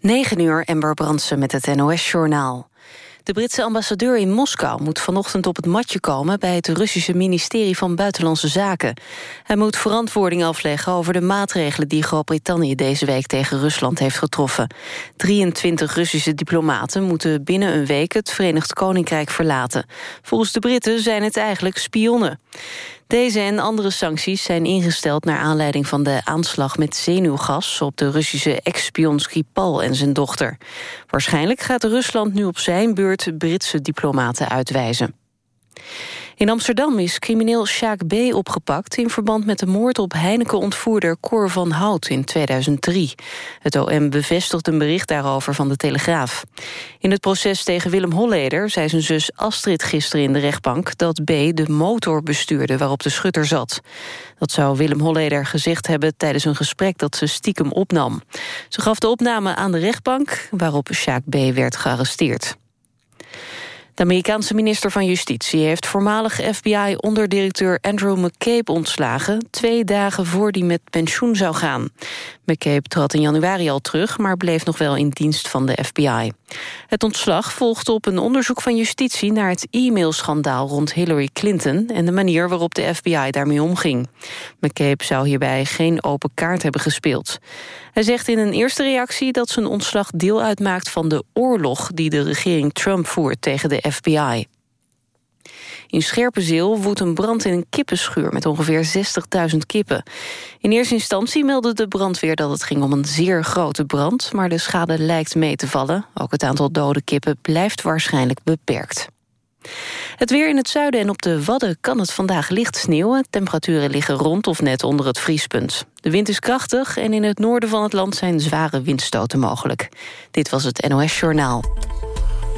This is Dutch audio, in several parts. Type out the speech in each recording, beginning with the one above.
9 uur, Ember Brandsen met het NOS-journaal. De Britse ambassadeur in Moskou moet vanochtend op het matje komen... bij het Russische ministerie van Buitenlandse Zaken. Hij moet verantwoording afleggen over de maatregelen... die Groot-Brittannië deze week tegen Rusland heeft getroffen. 23 Russische diplomaten moeten binnen een week... het Verenigd Koninkrijk verlaten. Volgens de Britten zijn het eigenlijk spionnen. Deze en andere sancties zijn ingesteld naar aanleiding van de aanslag met zenuwgas op de Russische ex-spion Skripal en zijn dochter. Waarschijnlijk gaat Rusland nu op zijn beurt Britse diplomaten uitwijzen. In Amsterdam is crimineel Sjaak B. opgepakt... in verband met de moord op Heineken-ontvoerder Cor van Hout in 2003. Het OM bevestigt een bericht daarover van de Telegraaf. In het proces tegen Willem Holleder zei zijn zus Astrid gisteren in de rechtbank... dat B. de motor bestuurde waarop de schutter zat. Dat zou Willem Holleder gezegd hebben tijdens een gesprek dat ze stiekem opnam. Ze gaf de opname aan de rechtbank waarop Sjaak B. werd gearresteerd. De Amerikaanse minister van Justitie heeft voormalig FBI-onderdirecteur Andrew McCabe ontslagen, twee dagen voor die met pensioen zou gaan. McCabe trad in januari al terug, maar bleef nog wel in dienst van de FBI. Het ontslag volgde op een onderzoek van justitie naar het e-mailschandaal rond Hillary Clinton en de manier waarop de FBI daarmee omging. McCabe zou hierbij geen open kaart hebben gespeeld. Hij zegt in een eerste reactie dat zijn ontslag deel uitmaakt van de oorlog die de regering Trump voert tegen de FBI. In Scherpenzeel woedt een brand in een kippenschuur met ongeveer 60.000 kippen. In eerste instantie meldde de brandweer dat het ging om een zeer grote brand, maar de schade lijkt mee te vallen. Ook het aantal dode kippen blijft waarschijnlijk beperkt. Het weer in het zuiden en op de Wadden kan het vandaag licht sneeuwen. Temperaturen liggen rond of net onder het vriespunt. De wind is krachtig en in het noorden van het land zijn zware windstoten mogelijk. Dit was het NOS Journaal.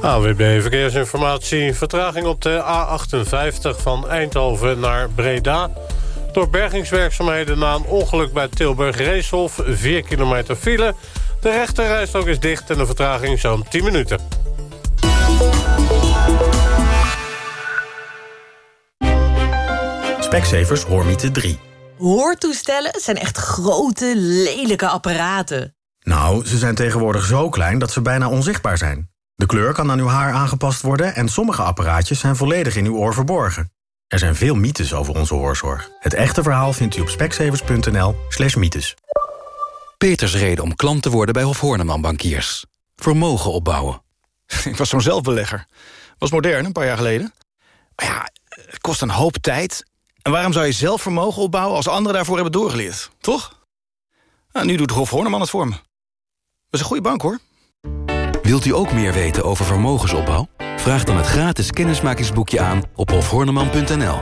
AWB Verkeersinformatie. Vertraging op de A58 van Eindhoven naar Breda. Door bergingswerkzaamheden na een ongeluk bij Tilburg-Reeshof... 4 kilometer file. De rechterrijstrook is dicht en de vertraging zo'n 10 minuten. Specsavers Hoormiete 3. Hoortoestellen zijn echt grote, lelijke apparaten. Nou, ze zijn tegenwoordig zo klein dat ze bijna onzichtbaar zijn. De kleur kan aan uw haar aangepast worden... en sommige apparaatjes zijn volledig in uw oor verborgen. Er zijn veel mythes over onze hoorzorg. Het echte verhaal vindt u op speksevers.nl slash mythes. Peters reden om klant te worden bij Hof Horneman Bankiers. Vermogen opbouwen. Ik was zo'n zelfbelegger. Was modern, een paar jaar geleden. Maar ja, het kost een hoop tijd. En waarom zou je zelf vermogen opbouwen... als anderen daarvoor hebben doorgeleerd, toch? Nou, nu doet Hof Horneman het voor me. Dat is een goede bank, hoor. Wilt u ook meer weten over vermogensopbouw? Vraag dan het gratis kennismakingsboekje aan op hofhorneman.nl.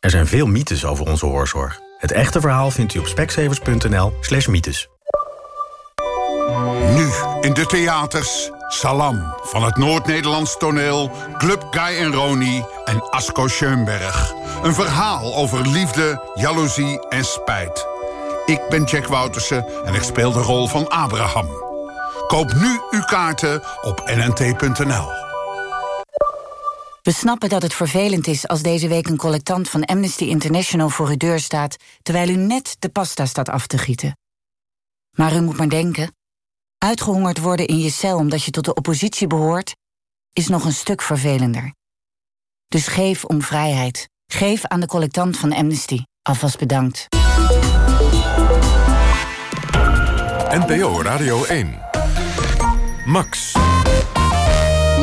Er zijn veel mythes over onze hoorzorg. Het echte verhaal vindt u op speksevers.nl slash mythes. Nu in de theaters Salam van het Noord-Nederlands toneel... Club Guy en Roni en Asko Schoenberg. Een verhaal over liefde, jaloezie en spijt. Ik ben Jack Woutersen en ik speel de rol van Abraham... Koop nu uw kaarten op nnt.nl. We snappen dat het vervelend is als deze week een collectant van Amnesty International voor uw deur staat... terwijl u net de pasta staat af te gieten. Maar u moet maar denken... uitgehongerd worden in je cel omdat je tot de oppositie behoort... is nog een stuk vervelender. Dus geef om vrijheid. Geef aan de collectant van Amnesty. Alvast bedankt. NPO Radio 1 Max.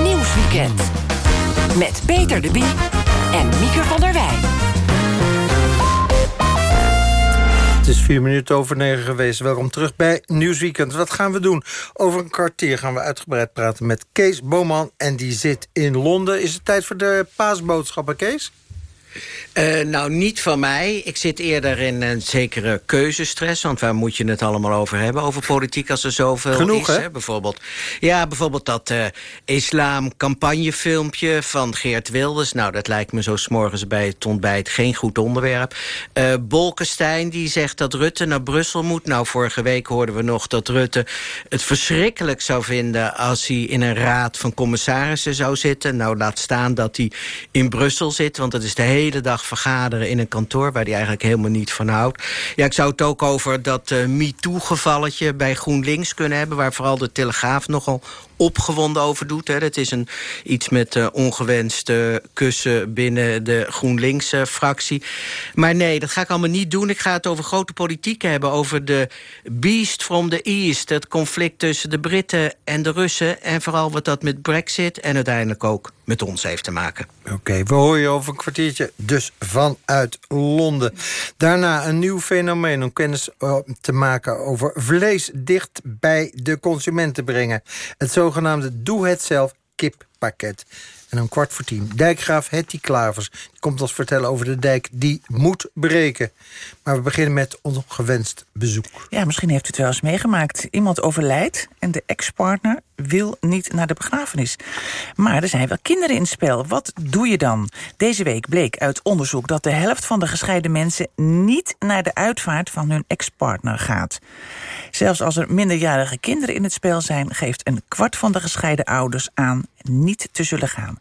Nieuwsweekend. Met Peter de Bie en Mieke van der Wij. Het is vier minuten over negen geweest. Welkom terug bij Nieuwsweekend. Wat gaan we doen? Over een kwartier gaan we uitgebreid praten met Kees Boman. En die zit in Londen. Is het tijd voor de paasboodschappen, Kees? Uh, nou, niet van mij. Ik zit eerder in een zekere keuzestress. Want waar moet je het allemaal over hebben? Over politiek als er zoveel Genoeg, is. Hè? Bijvoorbeeld, ja, bijvoorbeeld dat uh, islam-campagnefilmpje van Geert Wilders. Nou, dat lijkt me zo s'morgens bij het ontbijt geen goed onderwerp. Uh, Bolkestein die zegt dat Rutte naar Brussel moet. Nou, vorige week hoorden we nog dat Rutte het verschrikkelijk zou vinden... als hij in een raad van commissarissen zou zitten. Nou, laat staan dat hij in Brussel zit, want dat is de hele hele dag vergaderen in een kantoor... waar hij eigenlijk helemaal niet van houdt. Ja, ik zou het ook over dat uh, MeToo-gevalletje bij GroenLinks kunnen hebben... waar vooral de Telegraaf nogal opgewonden over doet. Hè. Dat is een, iets met uh, ongewenste kussen binnen de GroenLinks-fractie. maar nee, dat ga ik allemaal niet doen. Ik ga het over grote politiek hebben. Over de beast from the east. Het conflict tussen de Britten en de Russen. En vooral wat dat met brexit en uiteindelijk ook met ons heeft te maken. Oké, we horen je over een kwartiertje dus vanuit Londen. Daarna een nieuw fenomeen om kennis uh, te maken over vlees dicht bij de consument te brengen. Het zogenaamde doe-het-zelf kippakket. En om kwart voor tien, dijkgraaf Hetty Klavers... komt ons vertellen over de dijk die moet breken. Maar we beginnen met ongewenst bezoek. Ja, misschien heeft u het wel eens meegemaakt. Iemand overlijdt en de ex-partner wil niet naar de begrafenis. Maar er zijn wel kinderen in het spel. Wat doe je dan? Deze week bleek uit onderzoek dat de helft van de gescheiden mensen... niet naar de uitvaart van hun ex-partner gaat. Zelfs als er minderjarige kinderen in het spel zijn... geeft een kwart van de gescheiden ouders aan niet te zullen gaan.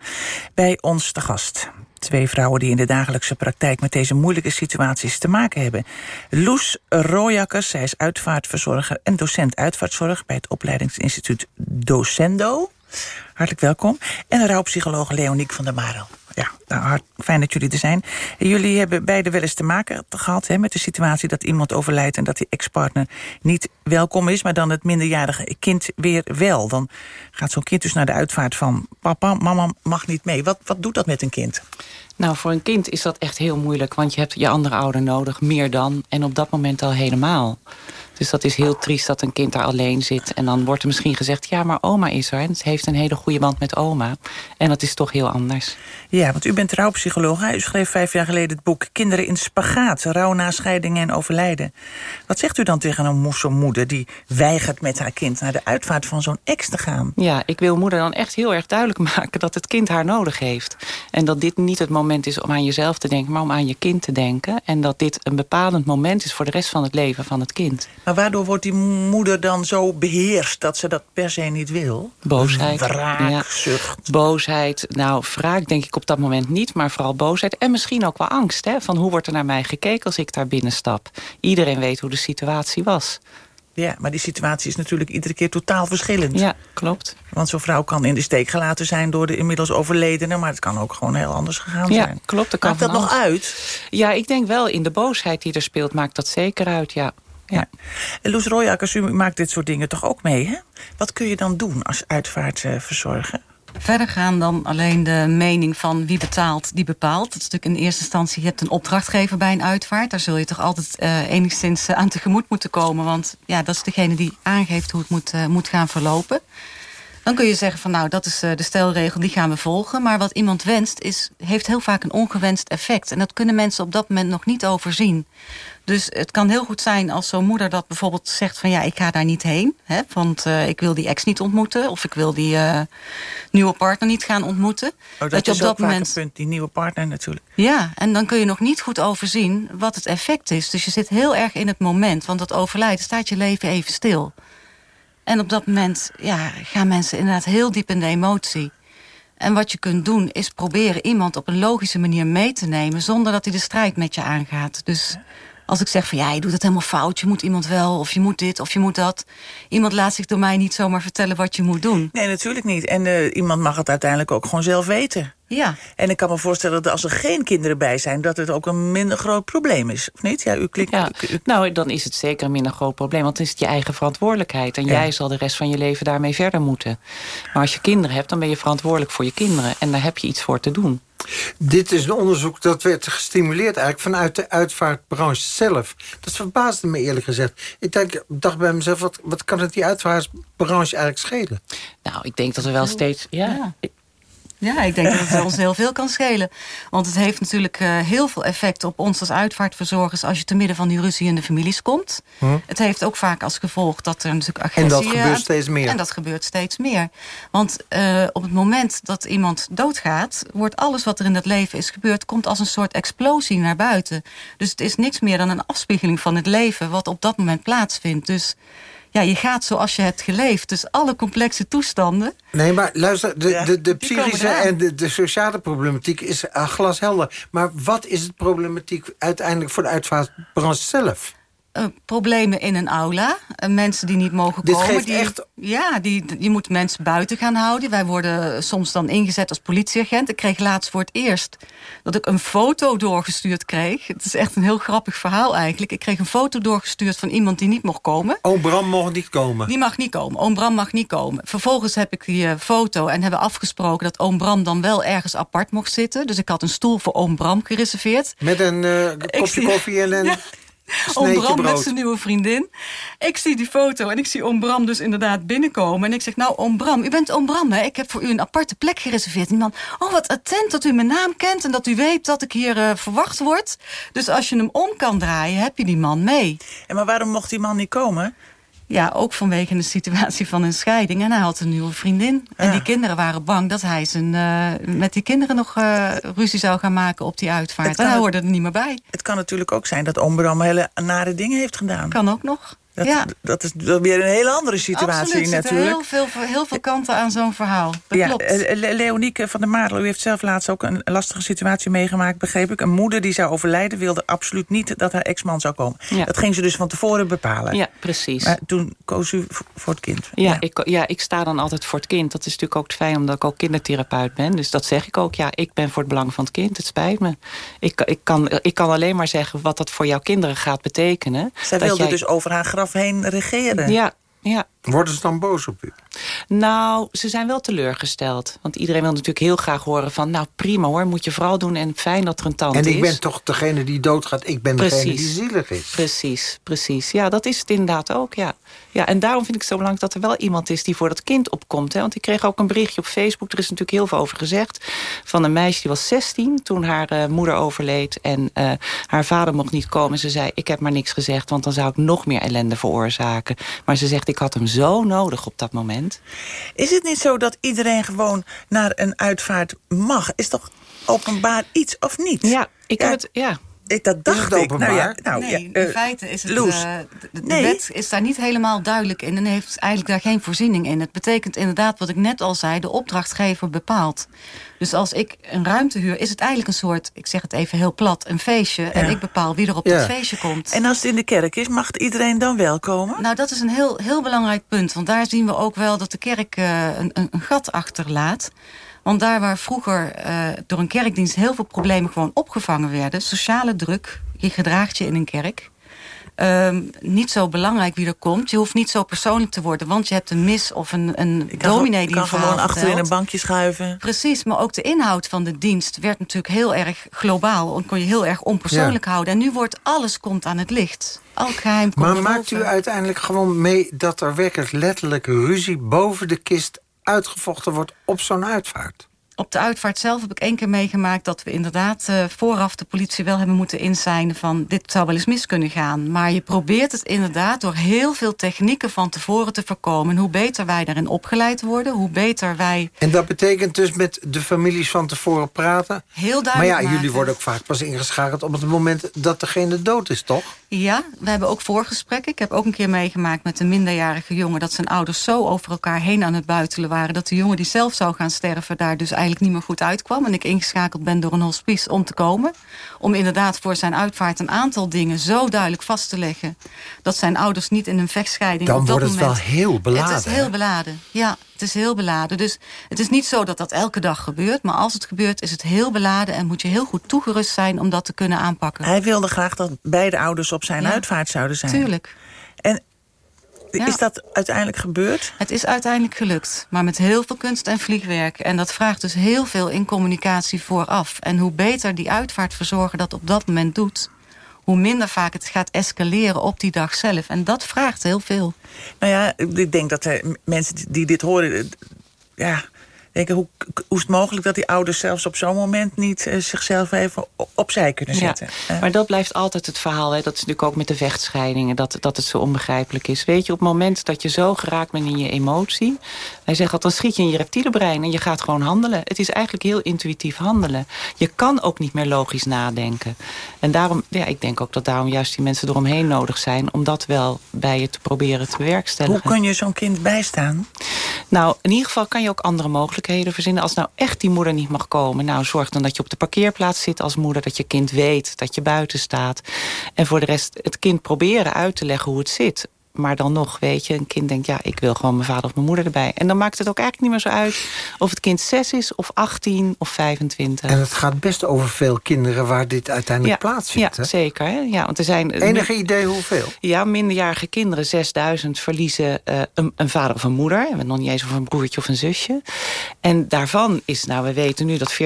Bij ons te gast. Twee vrouwen die in de dagelijkse praktijk met deze moeilijke situaties te maken hebben. Loes Rooyakkers, zij is uitvaartverzorger en docent uitvaartzorg... bij het opleidingsinstituut Docendo. Hartelijk welkom. En rouwpsycholoog Leoniek van der Marel. Ja, nou, fijn dat jullie er zijn. Jullie hebben beide wel eens te maken gehad hè, met de situatie dat iemand overlijdt... en dat die ex-partner niet welkom is, maar dan het minderjarige kind weer wel. Dan gaat zo'n kind dus naar de uitvaart van... papa, mama mag niet mee. Wat, wat doet dat met een kind? Nou, voor een kind is dat echt heel moeilijk. Want je hebt je andere ouder nodig, meer dan. En op dat moment al helemaal. Dus dat is heel triest dat een kind daar alleen zit. En dan wordt er misschien gezegd, ja, maar oma is er. En het heeft een hele goede band met oma. En dat is toch heel anders. Ja, want u bent rouwpsycholoog. U schreef vijf jaar geleden het boek Kinderen in Spagaat. Rouw na scheidingen en overlijden. Wat zegt u dan tegen een moeder die weigert met haar kind... naar de uitvaart van zo'n ex te gaan? Ja, ik wil moeder dan echt heel erg duidelijk maken... dat het kind haar nodig heeft. En dat dit niet het moment is om aan jezelf te denken... maar om aan je kind te denken. En dat dit een bepalend moment is voor de rest van het leven van het kind. Maar waardoor wordt die moeder dan zo beheerst dat ze dat per se niet wil? Boosheid. Wraak, zucht. Boosheid. Nou, wraak denk ik op dat moment niet, maar vooral boosheid. En misschien ook wel angst. Hè? Van hoe wordt er naar mij gekeken als ik daar binnenstap? Iedereen weet hoe de situatie was. Ja, maar die situatie is natuurlijk iedere keer totaal verschillend. Ja, klopt. Want zo'n vrouw kan in de steek gelaten zijn door de inmiddels overledene... maar het kan ook gewoon heel anders gegaan ja, zijn. klopt. Dat maakt dat nog uit? Ja, ik denk wel in de boosheid die er speelt maakt dat zeker uit, ja. Ja. En Loes Royakkers, u maakt dit soort dingen toch ook mee, hè? Wat kun je dan doen als uitvaartverzorger? Verder gaan dan alleen de mening van wie betaalt, die bepaalt. Dat is natuurlijk in eerste instantie, je hebt een opdrachtgever bij een uitvaart. Daar zul je toch altijd uh, enigszins uh, aan tegemoet moeten komen. Want ja, dat is degene die aangeeft hoe het moet, uh, moet gaan verlopen. Dan kun je zeggen van nou, dat is de stelregel, die gaan we volgen. Maar wat iemand wenst, is, heeft heel vaak een ongewenst effect. En dat kunnen mensen op dat moment nog niet overzien. Dus het kan heel goed zijn als zo'n moeder dat bijvoorbeeld zegt van ja, ik ga daar niet heen. Hè, want uh, ik wil die ex niet ontmoeten. Of ik wil die uh, nieuwe partner niet gaan ontmoeten. Oh, dat, dat je op dat moment punt, die nieuwe partner natuurlijk. Ja, en dan kun je nog niet goed overzien wat het effect is. Dus je zit heel erg in het moment. Want dat overlijden staat je leven even stil. En op dat moment ja, gaan mensen inderdaad heel diep in de emotie. En wat je kunt doen is proberen iemand op een logische manier mee te nemen... zonder dat hij de strijd met je aangaat. Dus als ik zeg van ja, je doet het helemaal fout, je moet iemand wel, of je moet dit, of je moet dat. Iemand laat zich door mij niet zomaar vertellen wat je moet doen. Nee, natuurlijk niet. En uh, iemand mag het uiteindelijk ook gewoon zelf weten. Ja. En ik kan me voorstellen dat als er geen kinderen bij zijn... dat het ook een minder groot probleem is, of niet? Ja, u klikt, ja. U, nou, dan is het zeker een minder groot probleem. Want het is je eigen verantwoordelijkheid. En ja. jij zal de rest van je leven daarmee verder moeten. Maar als je kinderen hebt, dan ben je verantwoordelijk voor je kinderen. En daar heb je iets voor te doen. Dit is een onderzoek dat werd gestimuleerd eigenlijk vanuit de uitvaartbranche zelf. Dat verbaasde me eerlijk gezegd. Ik denk, dacht bij mezelf, wat, wat kan het die uitvaartbranche eigenlijk schelen? Nou, ik denk dat er wel steeds... Ja, ja. Ja, ik denk dat het ons heel veel kan schelen. Want het heeft natuurlijk uh, heel veel effect op ons als uitvaartverzorgers... als je te midden van die ruzie in de families komt. Hm. Het heeft ook vaak als gevolg dat er natuurlijk agressie... En dat gebeurt steeds meer. En dat gebeurt steeds meer. Want uh, op het moment dat iemand doodgaat... wordt alles wat er in dat leven is gebeurd... komt als een soort explosie naar buiten. Dus het is niks meer dan een afspiegeling van het leven... wat op dat moment plaatsvindt. Dus ja, je gaat zoals je hebt geleefd. Dus alle complexe toestanden. Nee, maar luister, de, de, de psychische en de, de sociale problematiek is uh, glashelder. Maar wat is het problematiek uiteindelijk voor de uitvaartbranche zelf? Uh, problemen in een aula. Uh, mensen die niet mogen Dit komen. die, echt- Ja, die, je moet mensen buiten gaan houden. Wij worden soms dan ingezet als politieagent. Ik kreeg laatst voor het eerst dat ik een foto doorgestuurd kreeg. Het is echt een heel grappig verhaal eigenlijk. Ik kreeg een foto doorgestuurd van iemand die niet mocht komen. Oom Bram mocht niet komen. Die mag niet komen. Oom Bram mag niet komen. Vervolgens heb ik die uh, foto en hebben afgesproken... dat oom Bram dan wel ergens apart mocht zitten. Dus ik had een stoel voor oom Bram gereserveerd. Met een kopje koffie en een... Ja. Oom sneetje Bram met zijn nieuwe vriendin. Ik zie die foto en ik zie oom Bram dus inderdaad binnenkomen. En ik zeg, nou oom Bram, u bent oom Bram, hè? Ik heb voor u een aparte plek gereserveerd. En die man, oh wat attent dat u mijn naam kent... en dat u weet dat ik hier uh, verwacht word. Dus als je hem om kan draaien, heb je die man mee. En maar waarom mocht die man niet komen? Ja, ook vanwege de situatie van een scheiding. En hij had een nieuwe vriendin. En Ja. die kinderen waren bang dat hij zijn, uh, met die kinderen nog uh, ruzie zou gaan maken op die uitvaart. En hij hoorde er niet meer bij. Het kan natuurlijk ook zijn dat oom Bram hele nare dingen heeft gedaan. Kan ook nog. Dat, ja. dat is weer een hele andere situatie Absoluut, er natuurlijk. heel veel, heel veel kanten aan zo'n verhaal. Dat ja, klopt. eh, Le- Leonieke van der Marel, u heeft zelf laatst ook een lastige situatie meegemaakt, begreep ik. Een moeder die zou overlijden wilde absoluut niet dat haar ex-man zou komen. Ja. Dat ging ze dus van tevoren bepalen. Ja, precies. Maar toen koos u voor het kind. Ja, Ik, ja, ik sta dan altijd voor het kind. Dat is natuurlijk ook fijn omdat ik ook kindertherapeut ben. Dus dat zeg ik ook. Ja, ik ben voor het belang van het kind. Het spijt me. Ik, ik, kan, ik kan alleen maar zeggen wat dat voor jouw kinderen gaat betekenen. Zij wilde jij- dus over haar graf heen regeren. Ja, ja. Worden ze dan boos op u? Nou, ze zijn wel teleurgesteld. Want iedereen wil natuurlijk heel graag horen van... nou, prima hoor, moet je vooral doen en fijn dat er een tand En is. ik ben toch degene die doodgaat. Ik ben degene die zielig is. Precies, precies. Ja, dat is het inderdaad ook, ja. ja. En daarom vind ik het zo belangrijk dat er wel iemand is die voor dat kind opkomt. Hè? Want ik kreeg ook een berichtje op Facebook, er is natuurlijk heel veel over gezegd... van een meisje die was 16 toen haar eh, moeder overleed... en eh, haar vader mocht niet komen. Ze zei, ik heb maar niks gezegd, want dan zou ik nog meer ellende veroorzaken. Maar ze zegt, ik had hem zo nodig op dat moment. Is het niet zo dat iedereen gewoon naar een uitvaart mag? Is toch openbaar iets of niet? Ja, ik heb het... Ja. Ik, dat dacht ik. Nou ja, nou, nee, ja, in eh, feite is het, Loes. eh, de, de Nee. wet is daar niet helemaal duidelijk in... en heeft eigenlijk daar geen voorziening in. Het betekent inderdaad wat ik net al zei, de opdrachtgever bepaalt. Dus als ik een ruimte huur, is het eigenlijk een soort... ik zeg het even heel plat, een feestje... en ik bepaal wie er op Ja. dat feestje komt. En als het in de kerk is, mag iedereen dan wel komen? Nou, dat is een heel, heel belangrijk punt. Want daar zien we ook wel dat de kerk eh, een, een, een gat achterlaat. Want daar waar vroeger eh, door een kerkdienst heel veel problemen gewoon opgevangen werden... sociale druk, je gedraagt je in een kerk... ehm, niet zo belangrijk wie er komt. Je hoeft niet zo persoonlijk te worden, want je hebt een mis of een, een Ik kan, dominee ik die kan gewoon achterin een bankje schuiven. Precies, maar ook de inhoud van de dienst werd natuurlijk heel erg globaal. En kon je heel erg onpersoonlijk houden. En nu wordt alles komt aan het licht. Elk geheim komt Maar maakt boven. u uiteindelijk gewoon mee dat er werkelijk letterlijk ruzie boven de kist uitgevochten wordt op zo'n uitvaart? Op de uitvaart zelf heb ik één keer meegemaakt... dat we inderdaad uh, vooraf de politie wel hebben moeten inzijnen... van dit zou wel eens mis kunnen gaan. Maar je probeert het inderdaad door heel veel technieken van tevoren te voorkomen. En hoe beter wij daarin opgeleid worden, hoe beter wij... En dat betekent dus met de families van tevoren praten? Heel Maar duidelijk ja, jullie worden ook vaak pas ingeschakeld... op het moment dat degene dood is, toch? Ja, we hebben ook voorgesprekken. Ik heb ook een keer meegemaakt met een minderjarige jongen... dat zijn ouders zo over elkaar heen aan het buitelen waren... dat de jongen die zelf zou gaan sterven daar dus eigenlijk niet meer goed uitkwam. En ik ingeschakeld ben door een hospice om te komen. Om inderdaad voor zijn uitvaart een aantal dingen zo duidelijk vast te leggen... dat zijn ouders niet in een vechtscheiding Dan op dat wordt het moment... wel heel beladen, Het is heel beladen, ja. Het is heel beladen. Dus het is niet zo dat dat elke dag gebeurt. Maar als het gebeurt is het heel beladen... en moet je heel goed toegerust zijn om dat te kunnen aanpakken. Hij wilde graag dat beide ouders op zijn Ja. uitvaart zouden zijn. Tuurlijk. En Ja. is dat uiteindelijk gebeurd? Het is uiteindelijk gelukt, maar met heel veel kunst en vliegwerk. En dat vraagt dus heel veel in communicatie vooraf. En hoe beter die uitvaartverzorger dat op dat moment doet... hoe minder vaak het gaat escaleren op die dag zelf. En dat vraagt heel veel. Nou ja, ik denk dat er mensen die- die dit horen... eh, Ja, denken, hoe, hoe is het mogelijk dat die ouders zelfs op zo'n moment niet eh, zichzelf even opzij kunnen zetten? Ja, maar dat blijft altijd het verhaal. Hè. Dat is natuurlijk ook met de vechtscheidingen, dat, dat het zo onbegrijpelijk is. Weet je, op het moment dat je zo geraakt bent in je emotie... wij zeggen altijd, dan schiet je in je reptiele brein en je gaat gewoon handelen. Het is eigenlijk heel intuïtief handelen. Je kan ook niet meer logisch nadenken. En daarom, ja, ik denk ook dat daarom juist die mensen eromheen nodig zijn... om dat wel bij je te proberen te bewerkstelligen. Hoe kun je zo'n kind bijstaan? Nou, in ieder geval kan je ook andere mogelijkheden verzinnen. Als nou echt die moeder niet mag komen... nou, zorg dan dat je op de parkeerplaats zit als moeder... dat je kind weet dat je buiten staat. En voor de rest het kind proberen uit te leggen hoe het zit. Maar dan nog, weet je, een kind denkt... ja, ik wil gewoon mijn vader of mijn moeder erbij. En dan maakt het ook eigenlijk niet meer zo uit... of het kind 6 is, of 18, of 25. En het gaat best over veel kinderen waar dit uiteindelijk plaatsvindt. Ja, hè? zeker. Hè? Ja, want er zijn, Enige idee hoeveel? Ja, minderjarige kinderen, 6000, verliezen eh, een, een vader of een moeder. Hebben nog niet eens over een broertje of een zusje. En daarvan is, nou, we weten nu dat 40%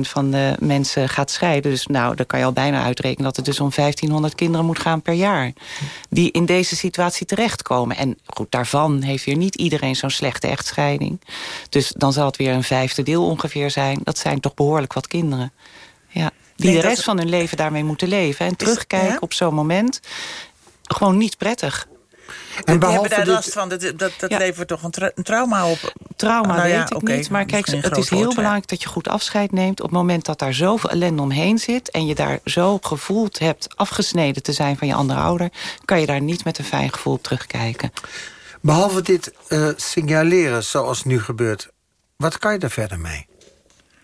van de mensen gaat scheiden. Dus nou, dan kan je al bijna uitrekenen dat het dus om 1500 kinderen moet gaan per jaar. Die in deze situatie terechtkomen. En goed, daarvan heeft weer niet iedereen zo'n slechte echtscheiding. Dus dan zal het weer een vijfde deel ongeveer zijn. Dat zijn toch behoorlijk wat kinderen. Ja, die de dat- rest van hun leven daarmee moeten leven. En terugkijken ja? op zo'n moment, gewoon niet prettig. En Die behalve hebben daar dit- last van. Dat, dat, dat Ja. levert toch een, tra- een trauma op? Trauma Nou ja, weet ik niet. Maar kijk, misschien het is heel woord, belangrijk dat je goed afscheid neemt... op het moment dat daar zoveel ellende omheen zit... en je daar zo gevoeld hebt afgesneden te zijn van je andere ouder... kan je daar niet met een fijn gevoel op terugkijken. Behalve dit eh, signaleren zoals nu gebeurt... wat kan je er verder mee?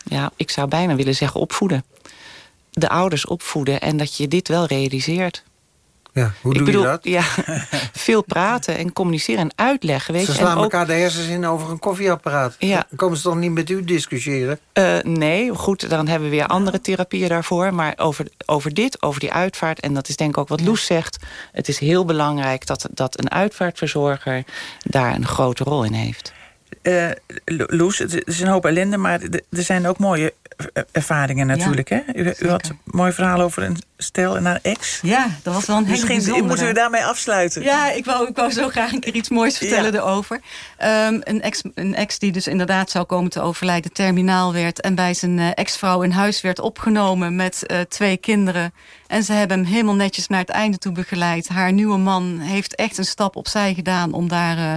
Ja, ik zou bijna willen zeggen opvoeden. De ouders opvoeden en dat je dit wel realiseert. Ja, hoe ik doe bedoel, je dat? Ja, veel praten en communiceren en uitleggen. Weet Ze je. slaan en ook, elkaar de hersens in over een koffieapparaat. Ja. Dan komen ze toch niet met u discussiëren? Eh, nee, goed, dan hebben we weer andere therapieën daarvoor. Maar over, over dit, over die uitvaart... en dat is denk ik ook wat Loes zegt... het is heel belangrijk dat, dat een uitvaartverzorger... daar een grote rol in heeft. Eh, Lo- Loes, het is een hoop ellende, maar er zijn ook mooie eh, ervaringen natuurlijk. hè? U, u had een mooi verhaal over een stel en haar ex. Ja, dat was wel een hele Misschien moeten we daarmee afsluiten. Ja, ik wou, ik wou zo graag een keer iets moois vertellen erover. Ehm, een, ex, een ex die dus inderdaad zou komen te overlijden, terminaal werd... en bij zijn eh, ex-vrouw in huis werd opgenomen met eh, twee kinderen. En ze hebben hem helemaal netjes naar het einde toe begeleid. Haar nieuwe man heeft echt een stap opzij gedaan... om daar eh,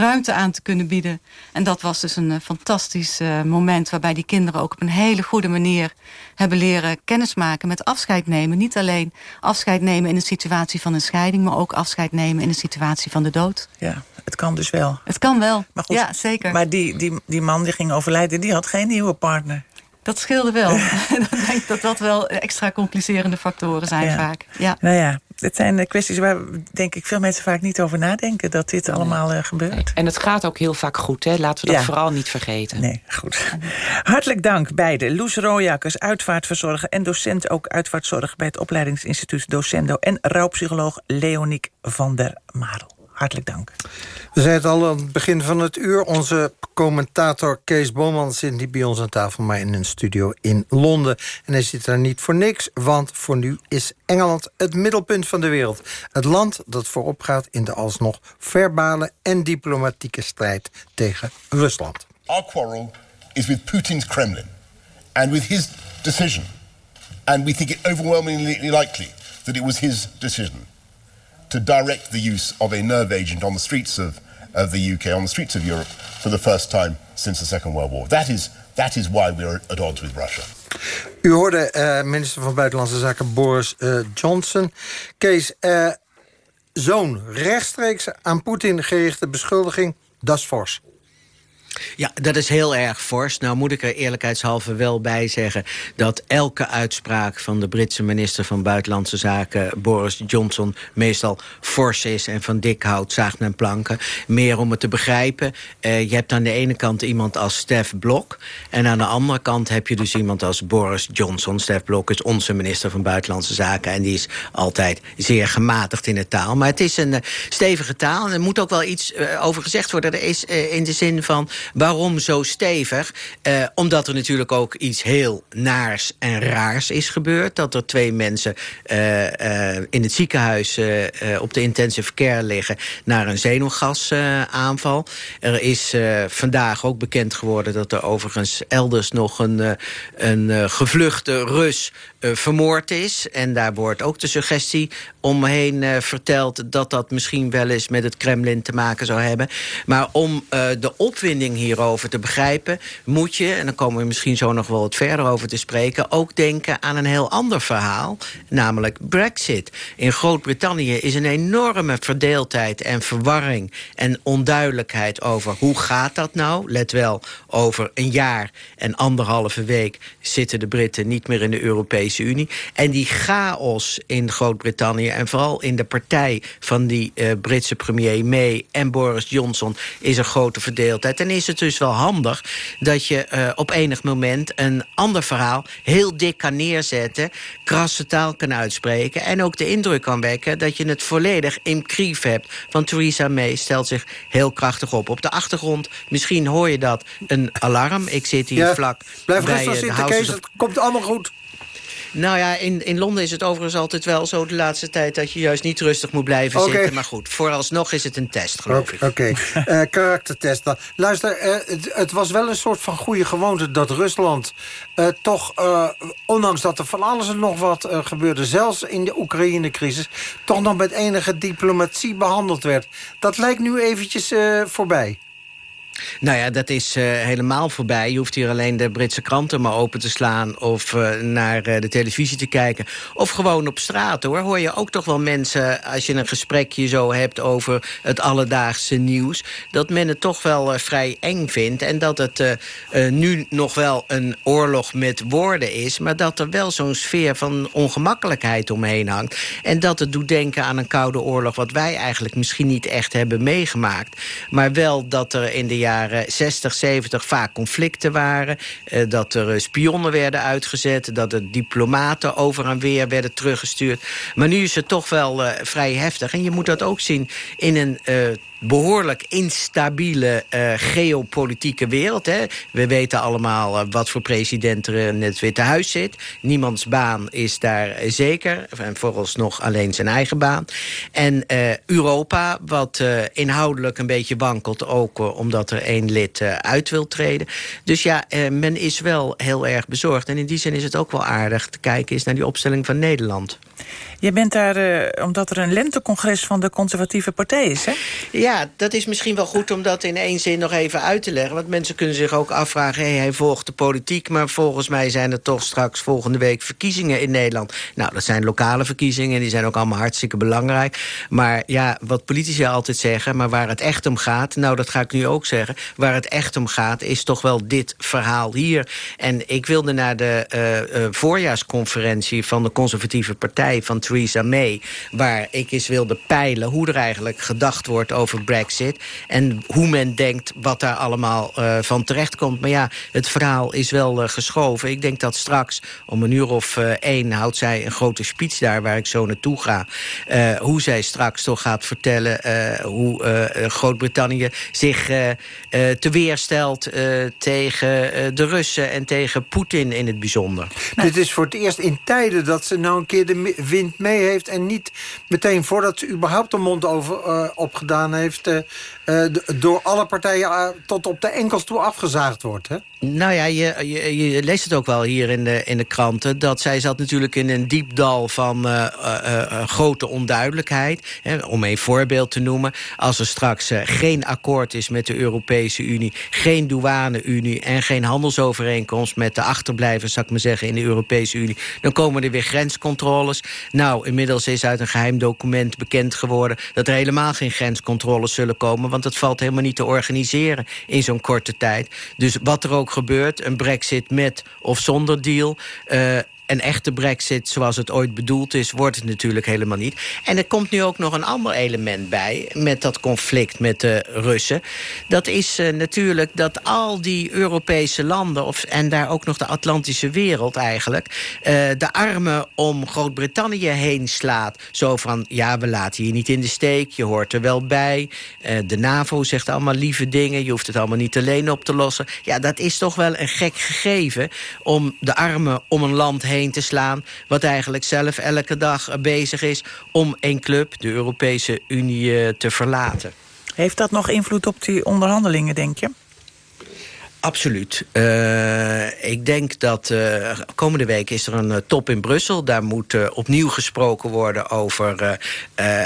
ruimte aan te kunnen bieden. En dat was dus een fantastisch moment... waarbij die kinderen ook op een hele goede manier hebben leren kennismaken met afscheid nemen. Niet alleen afscheid nemen in de situatie van een scheiding... maar ook afscheid nemen in de situatie van de dood. Ja, het kan dus wel. Het kan wel, Maar goed, ja, zeker. Maar die, die, die man die ging overlijden, die had geen nieuwe partner. Dat scheelde wel. ik denk dat dat wel extra complicerende factoren zijn Ja. vaak. Ja. Nou ja, het zijn eh, kwesties waar denk ik veel mensen vaak niet over nadenken... dat dit allemaal eh, gebeurt. En het gaat ook heel vaak goed, hè? laten we dat Ja. vooral niet vergeten. Nee, goed. Hartelijk dank beiden. Loes Rooijakkers, uitvaartverzorger en docent ook uitvaartzorg... bij het opleidingsinstituut Docendo... en rouwpsycholoog Leoniek van der Marel. Hartelijk dank. We zeiden het al aan het begin van het uur. Onze commentator Kees Boman zit niet bij ons aan tafel... maar in een studio in Londen. En hij zit daar niet voor niks, want voor nu is Engeland het middelpunt van de wereld. Het land dat voorop gaat in de alsnog verbale en diplomatieke strijd tegen Rusland. Our quarrel is with Putin's Kremlin and with his decision. And we think it overwhelmingly likely that it was his decision to direct the use of a nerve agent on the streets of, of the UK, on the streets of Europe, for the first time since the Second World War. That is, that is why we're at odds with Russia. U hoorde eh, minister van Buitenlandse Zaken Boris eh, Johnson. Kees, eh, zo'n rechtstreeks aan Poetin gerichte beschuldiging, dat is fors. Ja, dat is heel erg fors. Nou moet ik er eerlijkheidshalve wel bij zeggen... dat elke uitspraak van de Britse minister van Buitenlandse Zaken... Boris Johnson meestal fors is en van dik hout, zaagt en planken. Meer om het te begrijpen. Eh, je hebt aan de ene kant iemand als Stef Blok... en aan de andere kant heb je dus iemand als Boris Johnson. Stef Blok is onze minister van Buitenlandse Zaken... en die is altijd zeer gematigd in de taal. Maar het is een eh, stevige taal en er moet ook wel iets eh, over gezegd worden. Er is in de zin van Waarom zo stevig? Uh, omdat er natuurlijk ook iets heel naars en raars is gebeurd. Dat er twee mensen uh, uh, in het ziekenhuis op de intensive care liggen... naar een zenuwgasaanval. er is vandaag ook bekend geworden dat er overigens elders nog een, een gevluchte Rus vermoord is. En daar wordt ook de suggestie omheen uh, verteld... dat dat misschien wel eens met het Kremlin te maken zou hebben. Maar om uh, de opwinding hierover te begrijpen... moet je, en dan komen we misschien zo nog wel wat verder over te spreken... ook denken aan een heel ander verhaal, namelijk Brexit. In Groot-Brittannië is een enorme verdeeldheid en verwarring... en onduidelijkheid over hoe gaat dat nou. Let wel, over een jaar en anderhalve week... zitten de Britten niet meer in de Europese Unie. En die chaos in Groot-Brittannië en vooral in de partij van die uh, Britse premier May en Boris Johnson is er grote verdeeldheid. En is het dus wel handig dat je uh, op enig moment een ander verhaal heel dik kan neerzetten, krasse taal kan uitspreken en ook de indruk kan wekken dat je het volledig in krief hebt. Want Theresa May stelt zich heel krachtig op. Op de achtergrond, misschien hoor je dat, een alarm. Ik zit hier ja, vlak blijf bij rustig de zitten, Kees. Het komt allemaal goed. Nou ja, in, in Londen is het overigens altijd wel zo de laatste tijd... dat je juist niet rustig moet blijven zitten. Maar goed, vooralsnog is het een test, geloof ik. Oké, Eh, karaktertest dan. Luister, eh, het, het was wel een soort van goede gewoonte... dat Rusland eh, toch, ondanks dat er van alles en nog wat gebeurde... zelfs in de Oekraïne-crisis... toch nog met enige diplomatie behandeld werd. Dat lijkt nu eventjes voorbij. Nou ja, dat is uh, helemaal voorbij. Je hoeft hier alleen de Britse kranten maar open te slaan... of uh, naar uh, de televisie te kijken. Of gewoon op straat, hoor. Hoor je ook toch wel mensen, als je een gesprekje zo hebt... over het alledaagse nieuws... dat men het toch wel vrij eng vindt. En dat het nu nog wel een oorlog met woorden is... maar dat er wel zo'n sfeer van ongemakkelijkheid omheen hangt. En dat het doet denken aan een koude oorlog... wat wij eigenlijk misschien niet echt hebben meegemaakt. Maar wel dat er in de jaren 60, 70 vaak conflicten waren. Uh, dat er spionnen werden uitgezet. Dat er diplomaten over en weer werden teruggestuurd. Maar nu is het toch wel uh, vrij heftig. En je moet dat ook zien in een... Behoorlijk instabiele geopolitieke wereld. Hè. We weten allemaal wat voor president er in het Witte Huis zit. Niemands baan is daar zeker. En vooralsnog alleen zijn eigen baan. En Europa, wat inhoudelijk een beetje wankelt... ook omdat er één lid uit wil treden. Dus ja, men is wel heel erg bezorgd. En in die zin is het ook wel aardig te kijken... is naar die opstelling van Nederland. Je bent daar uh, omdat er een lentecongres van de conservatieve partij is, hè? Ja, dat is misschien wel goed om dat in één zin nog even uit te leggen. Want mensen kunnen zich ook afvragen... Hey, hij volgt de politiek, maar volgens mij zijn er toch straks volgende week verkiezingen in Nederland. Nou, dat zijn lokale verkiezingen, die zijn ook allemaal hartstikke belangrijk. Maar ja, wat politici altijd zeggen, maar waar het echt om gaat... nou, dat ga ik nu ook zeggen, waar het echt om gaat... is toch wel dit verhaal hier. En ik wilde naar de uh, uh, voorjaarsconferentie van de conservatieve partij... van Theresa May, waar ik eens wilde peilen... hoe er eigenlijk gedacht wordt over Brexit... en hoe men denkt wat daar allemaal uh, van terecht komt. Maar ja, het verhaal is wel geschoven. Ik denk dat straks om een uur of één houdt zij een grote speech daar... waar ik zo naartoe ga. hoe zij straks toch gaat vertellen hoe Groot-Brittannië zich te weerstelt... tegen de Russen en tegen Poetin in het bijzonder. Dit is voor het eerst in tijden dat ze nou een keer de wind mee heeft... en niet meteen voordat ze überhaupt de mond over, uh, opgedaan heeft... Uh, door alle partijen tot op de enkels toe afgezaagd wordt, hè? Nou ja, je, je, leest het ook wel hier in de, in de kranten... dat zij zat natuurlijk in een diep dal van uh, grote onduidelijkheid. Hè, om een voorbeeld te noemen. Als er straks geen akkoord is met de Europese Unie... geen douane-Unie en geen handelsovereenkomst... met de achterblijvers, zou ik maar zeggen, in de Europese Unie... dan komen er weer grenscontroles. Nou, inmiddels is uit een geheim document bekend geworden... dat er helemaal geen grenscontroles zullen komen... want dat valt helemaal niet te organiseren in zo'n korte tijd. Dus wat er ook gebeurt, een brexit met of zonder deal... Uh, een echte brexit zoals het ooit bedoeld is... wordt het natuurlijk helemaal niet. En er komt nu ook nog een ander element bij... met dat conflict met de Russen. Dat is uh, natuurlijk dat al die Europese landen... Of, en daar ook nog de Atlantische wereld eigenlijk... Uh, de armen om Groot-Brittannië heen slaat. Zo van, ja, we laten je niet in de steek, je hoort er wel bij. Uh, de NAVO zegt allemaal lieve dingen, je hoeft het allemaal niet alleen op te lossen. Ja, dat is toch wel een gek gegeven... om de armen om een land heen te slaan... wat eigenlijk zelf elke dag bezig is om een club, de Europese Unie, te verlaten. Heeft dat nog invloed op die onderhandelingen, denk je? Absoluut. Uh, ik denk dat uh, komende week is er een uh, top in Brussel. Daar moet opnieuw gesproken worden over...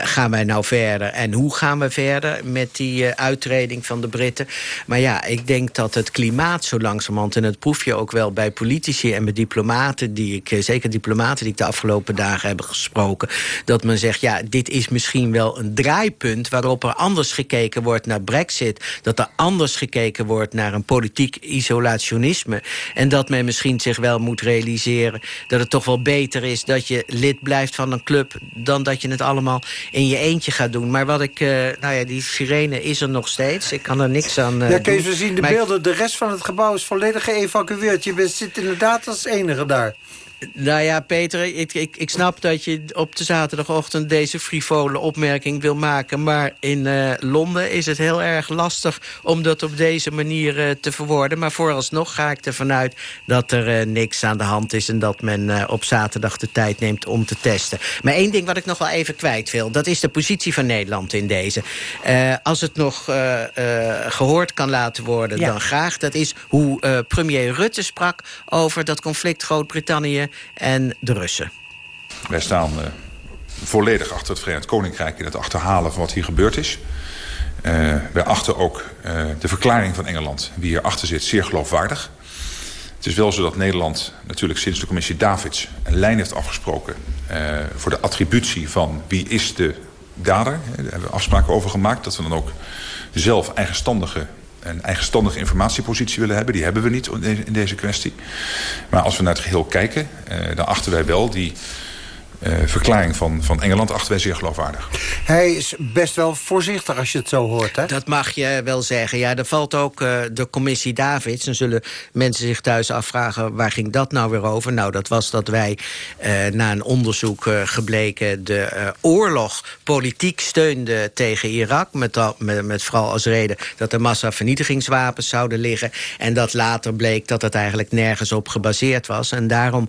gaan wij nou verder en hoe gaan we verder... met die uittreding van de Britten. Maar ja, ik denk dat het klimaat zo langzamerhand... en het proef je ook wel bij politici en bij diplomaten... die ik, zeker diplomaten die ik de afgelopen dagen heb gesproken... dat men zegt, ja, dit is misschien wel een draaipunt... waarop er anders gekeken wordt naar brexit. Dat er anders gekeken wordt naar een politiek isolationisme. En dat men misschien zich wel moet realiseren... dat het toch wel beter is dat je lid blijft van een club... dan dat je het allemaal in je eentje gaat doen. Maar wat ik... Uh, nou ja, die sirene is er nog steeds. Ik kan er niks aan uh, Ja, Kees, we zien de maar beelden. De rest van het gebouw is volledig geëvacueerd. Je bent, zit inderdaad als enige daar. Nou ja, Peter, ik, ik, ik snap dat je op de zaterdagochtend deze frivole opmerking wil maken. Maar in uh, Londen is het heel erg lastig om dat op deze manier uh, te verwoorden. Maar vooralsnog ga ik ervan uit dat er uh, niks aan de hand is... en dat men op zaterdag de tijd neemt om te testen. Maar één ding wat ik nog wel even kwijt wil... dat is de positie van Nederland in deze. als het nog gehoord kan laten worden, ja. dan graag. Dat is hoe premier Rutte sprak over dat conflict Groot-Brittannië en de Russen. Wij staan uh, volledig achter het Verenigd Koninkrijk... in het achterhalen van wat hier gebeurd is. Uh, wij achten ook uh, de verklaring van Engeland, wie hierachter zit, zeer geloofwaardig. Het is wel zo dat Nederland natuurlijk sinds de commissie Davids... een lijn heeft afgesproken voor de attributie van wie is de dader. Daar hebben we afspraken over gemaakt. Dat we dan ook zelf eigenstandige een eigenstandige informatiepositie willen hebben. Die hebben we niet in deze kwestie. Maar als we naar het geheel kijken, uh, dan achten wij wel die uh, verklaring van, van Engeland achten wij zeer geloofwaardig. Hij is best wel voorzichtig als je het zo hoort, hè? Dat mag je wel zeggen. Ja, er valt ook uh, de commissie Davids. Dan zullen mensen zich thuis afvragen... waar ging dat nou weer over? Nou, dat was dat wij uh, na een onderzoek gebleken... de oorlog politiek steunde tegen Irak... Met, dat, met, met vooral als reden dat er massavernietigingswapens zouden liggen... en dat later bleek dat het eigenlijk nergens op gebaseerd was. En daarom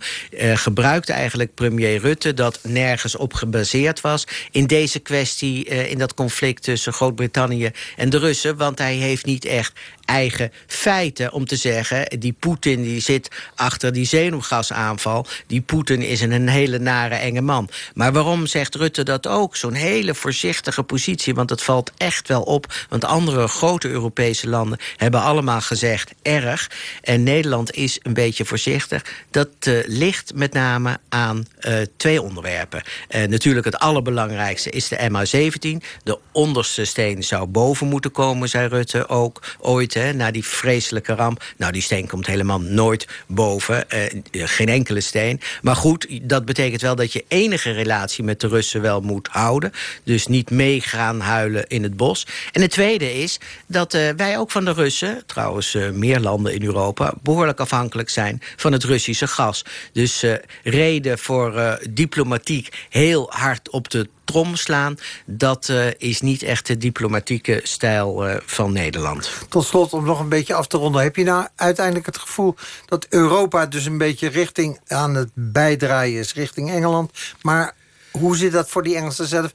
gebruikte eigenlijk premier Rutte dat nergens op gebaseerd was... in deze kwestie, uh, in dat conflict tussen Groot-Brittannië en de Russen. Want hij heeft niet echt eigen feiten om te zeggen... die Poetin die zit achter die zenuwgasaanval. Die Poetin is een, hele nare enge man. Maar waarom zegt Rutte dat ook? Zo'n hele voorzichtige positie, want het valt echt wel op. Want andere grote Europese landen hebben allemaal gezegd erg. En Nederland is een beetje voorzichtig. Dat uh, ligt met name aan uh, twee onderwerpen. Uh, natuurlijk het allerbelangrijkste is de MH17. De onderste steen zou boven moeten komen, zei Rutte ook ooit hè, na die vreselijke ramp. Nou, die steen komt helemaal nooit boven. Uh, geen enkele steen. Maar goed, dat betekent wel dat je enige relatie met de Russen wel moet houden. Dus niet mee gaan huilen in het bos. En het tweede is dat uh, wij ook van de Russen... trouwens meer landen in Europa... behoorlijk afhankelijk zijn van het Russische gas. Dus reden voor diplomatiek heel hard op de trom slaan... dat uh, is niet echt de diplomatieke stijl uh, van Nederland. Tot slot, om nog een beetje af te ronden... heb je nou uiteindelijk het gevoel dat Europa dus een beetje richting aan het bijdraaien is... richting Engeland, maar hoe zit dat voor die Engelsen zelf?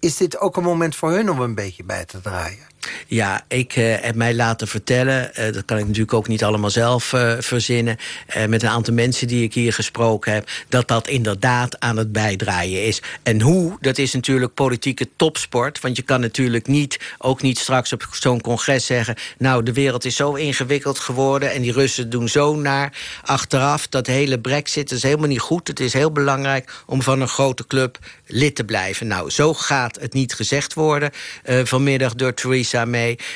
Is dit ook een moment voor hun om een beetje bij te draaien? Ja, ik uh, heb mij laten vertellen... Uh, dat kan ik natuurlijk ook niet allemaal zelf uh, verzinnen... met een aantal mensen die ik hier gesproken heb... dat dat inderdaad aan het bijdraaien is. En hoe, dat is natuurlijk politieke topsport. Want je kan natuurlijk niet, ook niet straks op zo'n congres zeggen... nou, de wereld is zo ingewikkeld geworden... en die Russen doen zo naar achteraf. Dat hele brexit is helemaal niet goed. Het is heel belangrijk om van een grote club lid te blijven. Nou, zo gaat het niet gezegd worden vanmiddag door Theresa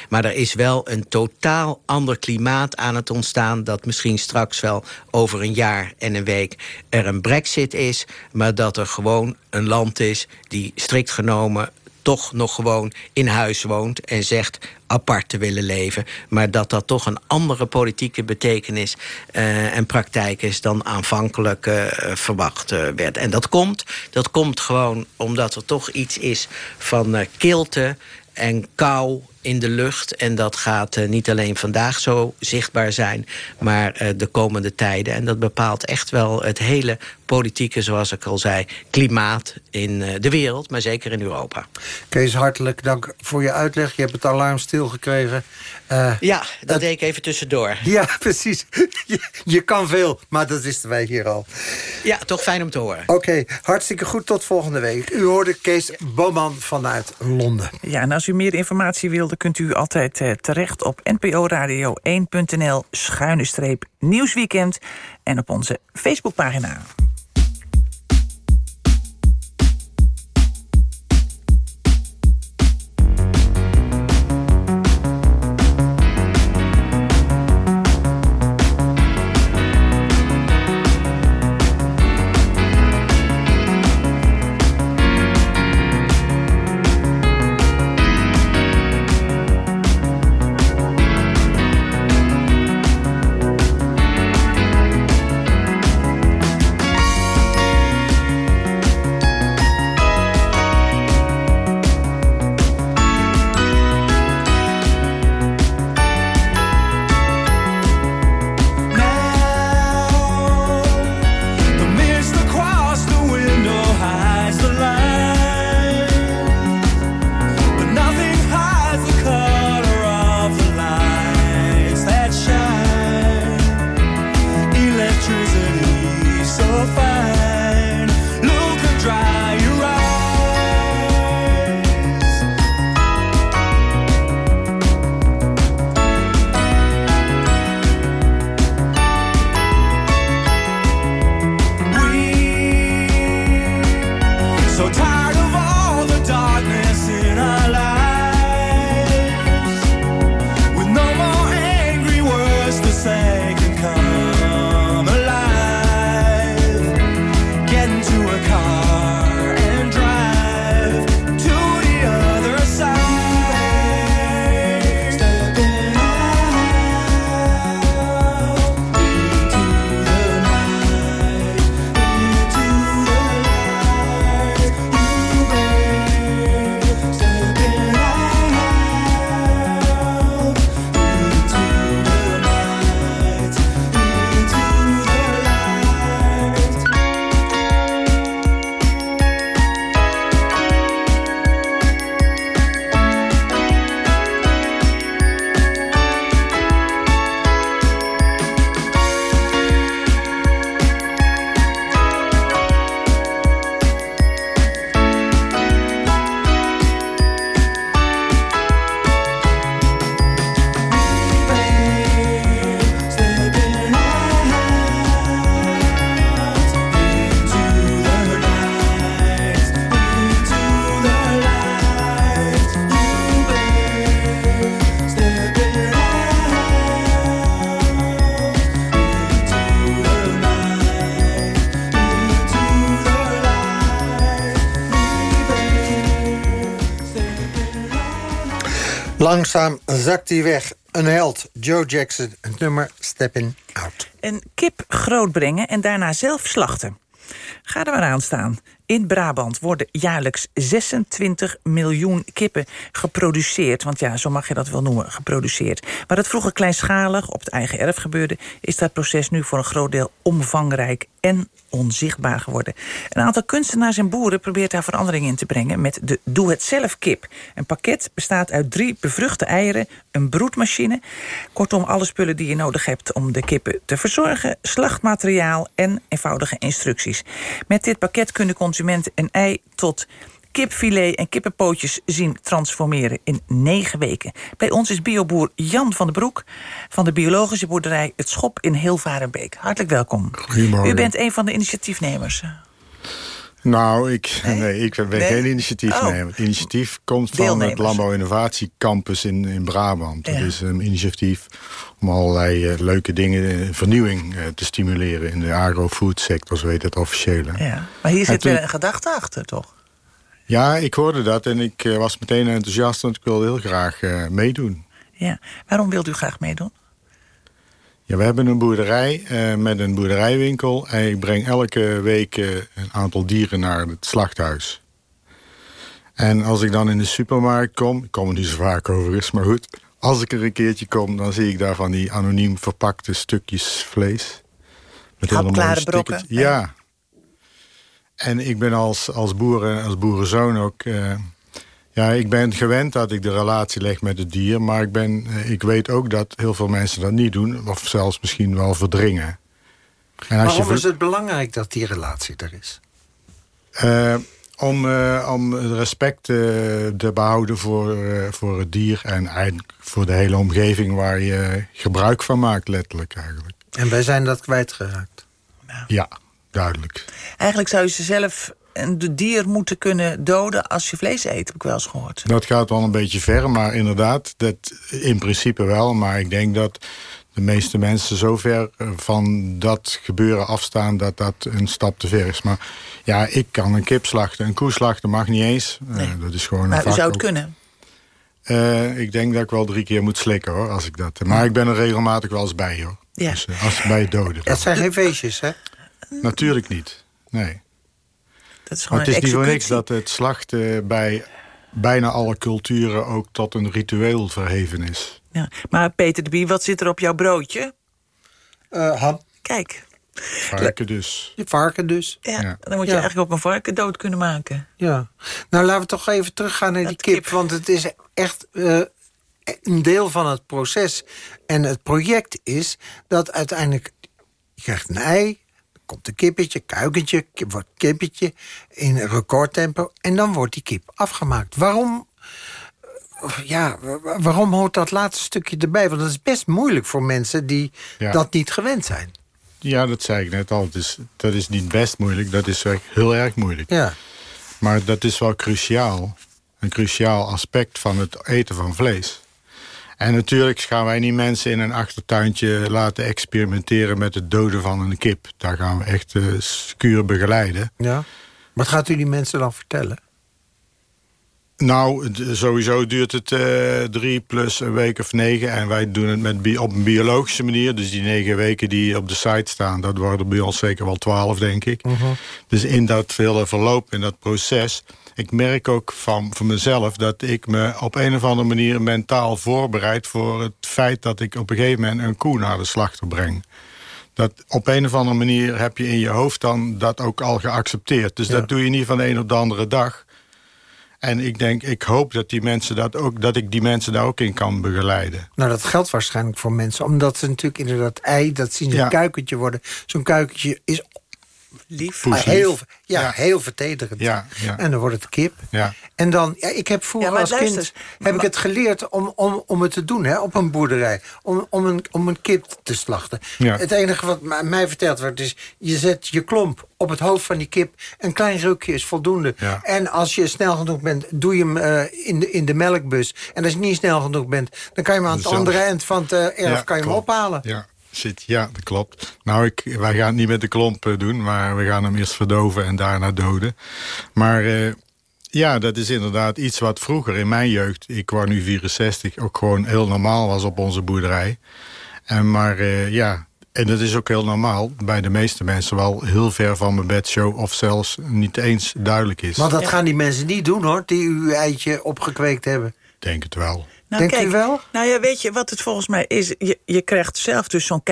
Maar er is wel een totaal ander klimaat aan het ontstaan... dat misschien straks wel over een jaar en een week er een brexit is... maar dat er gewoon een land is die strikt genomen toch nog gewoon in huis woont en zegt apart te willen leven. Maar dat dat toch een andere politieke betekenis uh, en praktijk is... dan aanvankelijk uh, verwacht uh, werd. En dat komt, dat komt gewoon omdat er toch iets is van kilte en kou in de lucht. En dat gaat uh, niet alleen vandaag zo zichtbaar zijn... maar uh, de komende tijden. En dat bepaalt echt wel het hele politieke, zoals ik al zei... klimaat in uh, de wereld, maar zeker in Europa. Kees, hartelijk dank voor je uitleg. Je hebt het alarm stilgekregen. ja, dat deed ik even tussendoor. Ja, precies. Je, je, kan veel, maar dat wisten wij hier al. Ja, toch fijn om te horen. Oké, okay, hartstikke goed. Tot volgende week. U hoorde Kees Boman vanuit Londen. Ja, en als u meer informatie wilde kunt u altijd uh, terecht op nporadio1.nl schuine streep nieuwsweekend en op onze Facebookpagina. Langzaam zakt hij weg. Een held, Joe Jackson, het nummer Stepping Out. Een kip grootbrengen en daarna zelf slachten. Ga er maar aan staan. In Brabant worden jaarlijks 26 miljoen kippen geproduceerd. Want ja, zo mag je dat wel noemen, geproduceerd. Waar het vroeger kleinschalig op het eigen erf gebeurde... is dat proces nu voor een groot deel omvangrijk en onzichtbaar geworden. Een aantal kunstenaars en boeren probeert daar verandering in te brengen... met de Doe-het-zelf-kip. Een pakket bestaat uit drie bevruchte eieren, een broedmachine... kortom alle spullen die je nodig hebt om de kippen te verzorgen... slachtmateriaal en eenvoudige instructies. Met dit pakket kunnen consumenten een ei tot kipfilet en kippenpootjes zien transformeren in negen weken. Bij ons is bioboer Jan van den Broek van de biologische boerderij Het Schop in Hilvarenbeek. Hartelijk welkom. Goedemorgen. U bent een van de initiatiefnemers. Nou, ik, nee? ik ben Nee? geen initiatiefnemer. Oh. Het initiatief komt van het Landbouw Innovatie Campus in, in Brabant. Dat Ja. is een initiatief om allerlei eh, leuke dingen, eh, vernieuwing eh, te stimuleren in de agro-food sector, zo heet het officiële. Ja. Maar hier zit toen- weer een gedachte achter, toch? Ja, ik hoorde dat en ik was meteen enthousiast, want ik wilde heel graag meedoen. Ja. Waarom wilt u graag meedoen? Ja, we hebben een boerderij eh, met een boerderijwinkel. En ik breng elke week eh, een aantal dieren naar het slachthuis. En als ik dan in de supermarkt kom... Ik kom er niet zo vaak overigens, maar goed. Als ik er een keertje kom, dan zie ik daar van die anoniem verpakte stukjes vlees. Met hele mooie Hapklare brokken. Ja. En ik ben als, als, boeren, als boerenzoon ook... eh, ja, ik ben gewend dat ik de relatie leg met het dier... maar ik, ben, eh, ik weet ook dat heel veel mensen dat niet doen... of zelfs misschien wel verdringen. En als je Waarom ver- is het belangrijk dat die relatie er is? Eh, om, eh, om respect eh, te behouden voor, eh, voor het dier... en eigenlijk voor de hele omgeving waar je gebruik van maakt, letterlijk eigenlijk. En wij zijn dat kwijtgeraakt. Ja, duidelijk. Eigenlijk zou je ze zelf een de dier moeten kunnen doden als je vlees eet, heb ik wel eens gehoord. Dat gaat wel een beetje ver, maar inderdaad, dat in principe wel. Maar ik denk dat de meeste mensen zo ver eh, van dat gebeuren afstaan... dat dat een stap te ver is. Maar ja, ik kan een kip slachten, een koe slachten mag niet eens. Eh, dat is gewoon een Maar u vak zou het ook. kunnen. Eh, ik denk dat ik wel drie keer moet slikken hoor, als ik dat. Maar ik ben er regelmatig wel eens bij hoor. Ja. Dus, als bij het doden. Het zijn geen feestjes, hè? Natuurlijk niet. Nee. Dat is Maar het is niet voor niks dat het slachten bij bijna alle culturen ook tot een ritueel verheven is. Ja. Maar Peter de Bie, wat zit er op jouw broodje? Eh, ham. Kijk. Varken dus. Je varken dus. Ja, Ja. Dan moet je Ja. eigenlijk ook een varken dood kunnen maken. Ja. Nou, laten we toch even teruggaan naar die kip. Want het is echt eh, een deel van het proces. En het project is dat uiteindelijk... je krijgt een ei, komt een kippetje, kuikentje... wordt kippetje in recordtempo... en dan wordt die kip afgemaakt. Waarom... eh, Ja, wa- waarom hoort dat laatste stukje erbij? Want dat is best moeilijk voor mensen die Ja. dat niet gewend zijn. Ja, dat zei ik net al. Is, dat is niet best moeilijk, dat is heel erg moeilijk. Ja. Maar dat is wel cruciaal. Een cruciaal aspect van het eten van vlees. En natuurlijk gaan wij niet mensen in een achtertuintje laten experimenteren met het doden van een kip. Daar gaan we echt uh, secuur begeleiden. Ja. Wat gaat u die mensen dan vertellen? Nou, d- sowieso duurt het eh, drie plus een week of negen. En wij doen het met bi- op een biologische manier. Dus die negen weken die op de site staan... dat worden bij ons zeker wel twaalf, denk ik. Dus in dat hele verloop, in dat proces... ik merk ook van, van mezelf dat ik me op een of andere manier... mentaal voorbereid voor het feit dat ik op een gegeven moment... een koe naar de slachter breng. Dat op een of andere manier heb je in je hoofd dan dat ook al geaccepteerd. Dus dat doe je niet van de een op de andere dag. En ik denk, ik hoop dat, die mensen dat, ook, dat ik die mensen daar ook in kan begeleiden. Nou, dat geldt waarschijnlijk voor mensen. Omdat ze natuurlijk inderdaad ei, dat zien ze Ja. een kuikentje worden. Zo'n kuikentje is lief. maar Poeslief. heel, ja, heel vertederend. Ja, ja. En dan wordt het kip. Ja. En dan, ja, ik heb vroeger als luister kind heb ik het geleerd om, om, om het te doen hè, op een boerderij. Om, om, een, om een kip te slachten. Ja. Het enige wat mij- verteld wordt is... je zet je klomp op het hoofd van die kip. Een klein rukje is voldoende. Ja. En als je snel genoeg bent, doe je hem eh, in, de, in de melkbus. En als je niet snel genoeg bent, dan kan je hem aan het andere eind van het eh, erf Ja, kan je hem ophalen. Ja, zit, ja, dat klopt. Nou, ik, wij gaan het niet met de klomp eh, doen, maar we gaan hem eerst verdoven en daarna doden. Maar eh, ja, dat is inderdaad iets wat vroeger in mijn jeugd, ik word nu 64, ook gewoon heel normaal was op onze boerderij. En maar eh, ja, en dat is ook heel normaal bij de meeste mensen wel heel ver van mijn bedshow of zelfs niet eens duidelijk is. Want dat gaan die mensen niet doen hoor, die uw eitje opgekweekt hebben. Denk het wel. Nou, Denkt u kijk, wel? Nou ja, weet je wat het volgens mij is? Je, je krijgt zelf dus zo'n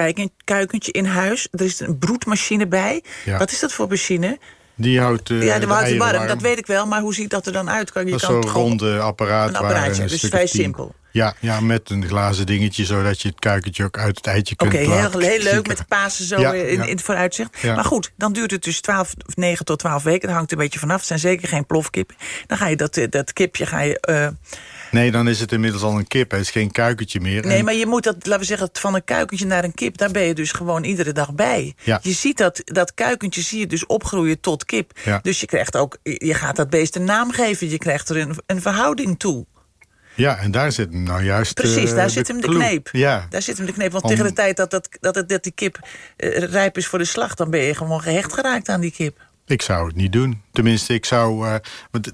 kuikentje in huis. Er is een broedmachine bij. Ja. Wat is dat voor machine? Die houdt eh, ja, de de houdt het eieren warm, dat weet ik wel. Maar hoe ziet dat er dan uit? Kan, je Dat is kan zo'n ronde apparaat. een waar apparaatje, een dus vrij simpel. Ja, ja, met een glazen dingetje, zodat je het kuikentje ook uit het eitje Oké, kunt heel, laten heel leuk met de Pasen zo Ja, in, ja. in het vooruitzicht. Ja. Maar goed, dan duurt het dus 12, of 9 tot 12 weken. Dat hangt een beetje vanaf. Het zijn zeker geen plofkippen. Dan ga je dat, eh, dat kipje ga je, eh, Nee, dan is het inmiddels al een kip. Het is geen kuikentje meer. Nee, En- maar je moet dat, laten we zeggen, van een kuikentje naar een kip... daar ben je dus gewoon iedere dag bij. Ja. Je ziet dat, dat kuikentje zie je dus opgroeien tot kip. Ja. Dus je krijgt ook, je gaat dat beest een naam geven. Je krijgt er een, een verhouding toe. Ja, en daar zit hem nou juist Precies, eh, daar zit hem de clue. kneep. Ja, Daar zit hem de kneep. Want Om- tegen de tijd dat, dat, dat, dat die kip eh, rijp is voor de slacht... dan ben je gewoon gehecht geraakt aan die kip. Ik zou het niet doen. Tenminste, ik zou... eh,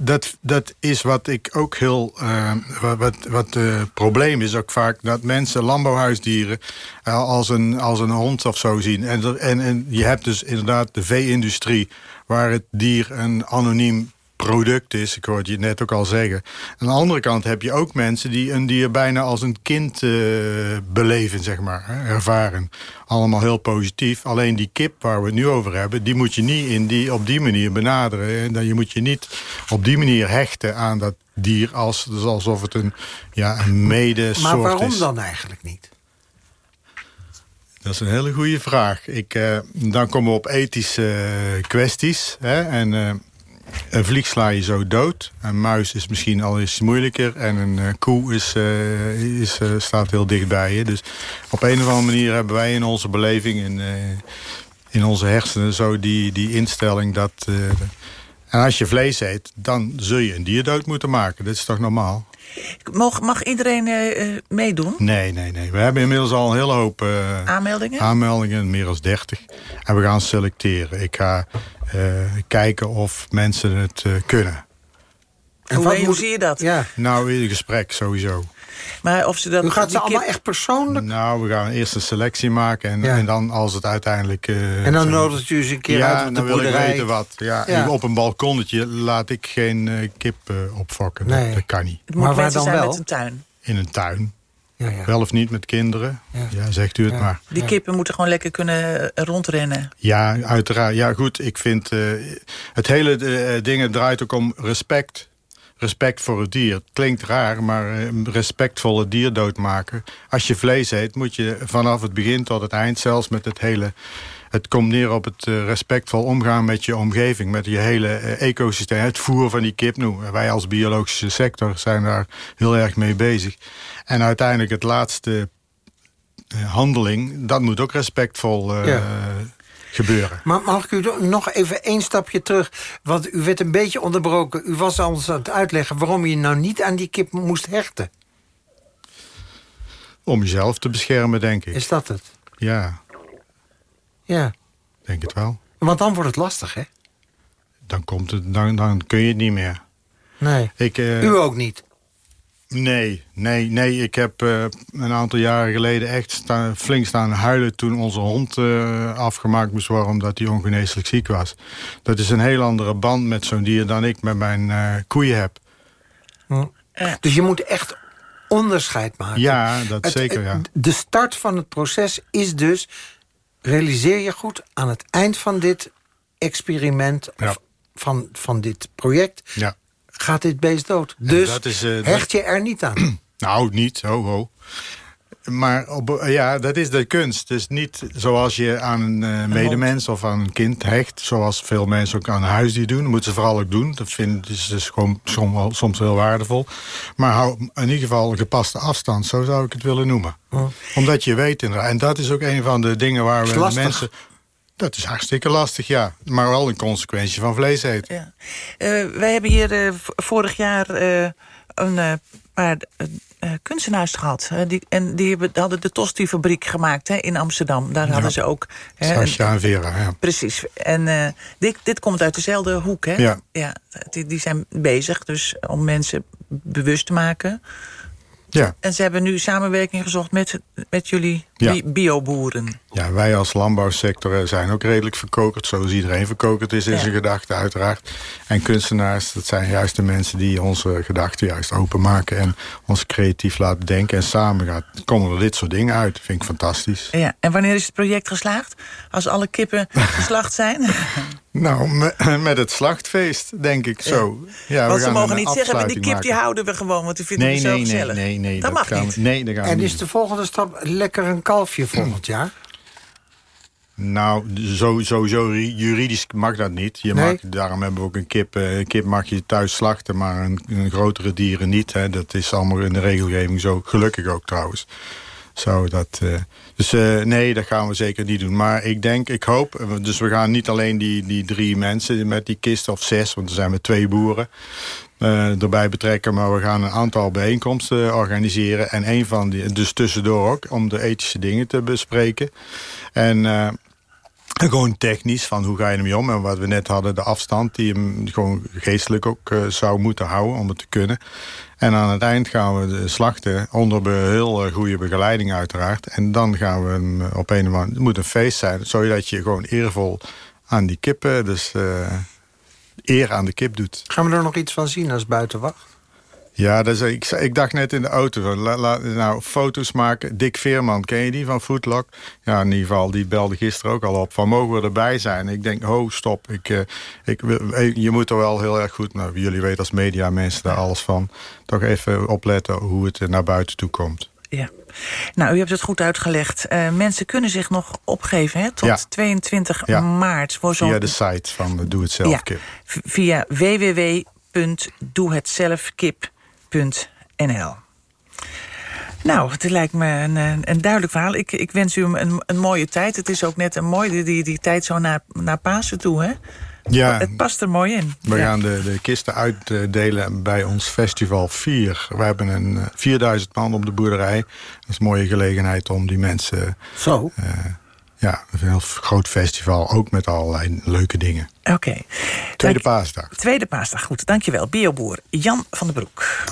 dat, dat is wat ik ook heel... eh, wat wat, probleem is ook vaak... dat mensen landbouwhuisdieren eh, als, een, als een hond of zo zien. En, en, en je hebt dus inderdaad de vee-industrie... waar het dier een anoniem product is. Ik hoorde je net ook al zeggen. Aan de andere kant heb je ook mensen die een dier bijna als een kind eh, beleven, zeg maar, ervaren. Allemaal heel positief. Alleen die kip waar we het nu over hebben, die moet je niet in die, op die manier benaderen. En dan je moet je niet op die manier hechten aan dat dier als, dus alsof het een, ja, een medesoort Maar waarom is. dan eigenlijk niet? Dat is een hele goede vraag. Ik, eh, dan komen we op ethische eh, kwesties. Hè? En een vlieg sla je zo dood. Een muis is misschien al eens moeilijker. En een eh, koe is, eh, is, eh, staat heel dichtbij je. Dus op een of andere manier hebben wij in onze beleving... in, in onze hersenen zo die, die instelling dat... en als je vlees eet, dan zul je een dier dood moeten maken. Dat is toch normaal? Mag, mag iedereen meedoen? Nee, nee, nee. We hebben inmiddels al een hele hoop Aanmeldingen? aanmeldingen, meer dan 30. En we gaan selecteren. Ik ga kijken of mensen het eh, kunnen. hoe, hoe zie je dat? Ja. Nou, in een gesprek sowieso. Maar of ze dat... U gaat ze allemaal echt persoonlijk... Nou, we gaan eerst een selectie maken. En, Ja. en dan als het uiteindelijk... eh, En dan nodigt u ze een keer ja, uit op de dan wil ik weten wat. Ja, Ja. Op een balkonnetje laat ik geen eh, kip eh, opfokken. Dat- Nee. Dat, kan niet. Het moet Maar waar dan zijn wel? met een tuin. In een tuin. Ja, ja. Wel of niet met kinderen. Ja. Ja, zegt u het Ja. maar. Die kippen moeten gewoon lekker kunnen eh, rondrennen. Ja, uiteraard. Ja, goed. Ik vind eh, het hele eh, ding draait ook om respect. Respect voor het dier. Het klinkt raar, maar eh, respectvol het dier doodmaken. Als je vlees eet, moet je vanaf het begin tot het eind, zelfs met het hele. Het komt neer op het respectvol omgaan met je omgeving, met je hele ecosysteem. Het voer van die kip nu. Wij als biologische sector zijn daar heel erg mee bezig. En uiteindelijk het laatste eh, handeling, dat moet ook respectvol eh, Ja. gebeuren. Maar mag ik u nog even één stapje terug? Want u werd een beetje onderbroken. U was ons aan het uitleggen waarom je nou niet aan die kip moest hechten. Om jezelf te beschermen, denk ik. Is dat het? Ja, Ja. denk het wel. Want dan wordt het lastig, hè? Dan, komt het, dan, dan kun je het niet meer. Nee. Ik, eh, U ook niet? Nee, nee, nee. Ik heb eh, een aantal jaren geleden echt sta- flink staan huilen... toen onze hond eh, afgemaakt moest worden omdat hij ongeneeslijk ziek was. Dat is een heel andere band met zo'n dier dan ik met mijn eh, koeien heb. Hm. Dus je moet echt onderscheid maken. Ja, dat Het- zeker, ja. De start van het proces is dus... realiseer je goed, aan het eind van dit experiment... Ja. of van, van dit project, Ja. Gaat dit beest dood. Dus is, eh, hecht je er niet aan. Nou, niet, ho, ho. Maar op, ja, dat is de kunst. Dus niet zoals je aan een eh, medemens of aan een kind hecht... zoals veel mensen ook aan een huisdier doen. Dat moeten ze vooral ook doen. Dat vind is dus gewoon som- wel- soms heel waardevol. Maar hou in ieder geval een gepaste afstand. Zo zou ik het willen noemen. Omdat je weet en dat is ook een van de dingen waar we mensen... Dat is hartstikke lastig, ja. Maar wel een consequentie van vlees eten. Ja. Eh, wij hebben hier eh, vorig jaar eh, een paar kunstenaars gehad. die, en die hebben, hadden de Tosti-fabriek gemaakt hè, in Amsterdam. Daar Ja. hadden ze ook... hè, Sascha en Vera, ja. Precies. En dit, dit komt uit dezelfde hoek, hè? Ja. ja die, die zijn bezig dus om mensen bewust te maken. Ja. En ze hebben nu samenwerking gezocht met, met jullie Ja. bioboeren. Ja, wij als landbouwsector eh, zijn ook redelijk verkokerd. Zoals iedereen verkokerd is in Ja. zijn gedachten, uiteraard. En kunstenaars, dat zijn juist de mensen die onze gedachten juist openmaken... en ons creatief laten denken. En samen gaat, komen er dit soort dingen uit. vind ik fantastisch. Ja. En wanneer is het project geslaagd? Als alle kippen geslacht zijn? Nou, me- met het slachtfeest, denk ik zo. Ja, want we ze mogen niet zeggen, die afsluiting kip die houden we gewoon, want die vinden Nee, we zo nee, nee, gezellig. nee, nee. dat, mag gaan niet. We, nee, dat gaan we En niet is de volgende stap lekker een kalfje volgend jaar? Nou, sowieso ri- juridisch mag dat niet. Je Nee? mag, daarom hebben we ook een kip. eh, Een kip mag je thuis slachten, maar een, een grotere dieren niet. Hè. Dat is allemaal in de regelgeving zo. Gelukkig ook trouwens. Zo, dat, eh, dus eh, nee, dat gaan we zeker niet doen. Maar ik denk, ik hoop... eh, Dus we gaan niet alleen die, die drie mensen met die kist of zes... want er zijn met twee boeren erbij betrekken. Maar we gaan een aantal bijeenkomsten organiseren. En een van die, dus tussendoor ook, om de ethische dingen te bespreken. En... gewoon technisch, van hoe ga je ermee om? En wat we net hadden, de afstand die hem gewoon geestelijk ook eh, zou moeten houden om het te kunnen. En aan het eind gaan we de slachten onder heel eh, goede begeleiding uiteraard. En dan gaan we hem eh, op een of andere moet een feest zijn, zodat je gewoon eervol aan die kippen, dus eer aan de kip doet. Gaan we er nog iets van zien als buitenwacht? Ja, dat is, ik, ik dacht net in de auto, la- la- nou, foto's maken. Dick Veerman, ken je die van Foodlock? Ja, in ieder geval, die belde gisteren ook al op. Van, mogen we erbij zijn? Ik denk, ho, stop. Ik, eh, ik, eh, je moet er wel heel erg goed, nou, jullie weten als media mensen daar alles van... toch even opletten hoe het naar buiten toe komt. Ja. Nou, u hebt het goed uitgelegd. Eh, mensen kunnen zich nog opgeven hè, tot Ja. 22 Ja. maart. Voor Via de site van Doe Het Zelf Ja. Kip. via www.doehetzelfkip.nl. Nou, het lijkt me een, een, duidelijk verhaal. Ik, ik wens u een, een mooie tijd. Het is ook net een mooie, die, die tijd zo naar, naar Pasen toe, hè? Ja, Het past er mooi in. We Ja. gaan de, de kisten uitdelen bij ons festival 4. We hebben een eh, 4000 man op de boerderij. Dat is een mooie gelegenheid om die mensen... Zo? Ja, een heel groot festival, ook met allerlei leuke dingen. Oké. Tweede paasdag. Tweede paasdag, goed. Dankjewel. Bioboer Jan van den Broek.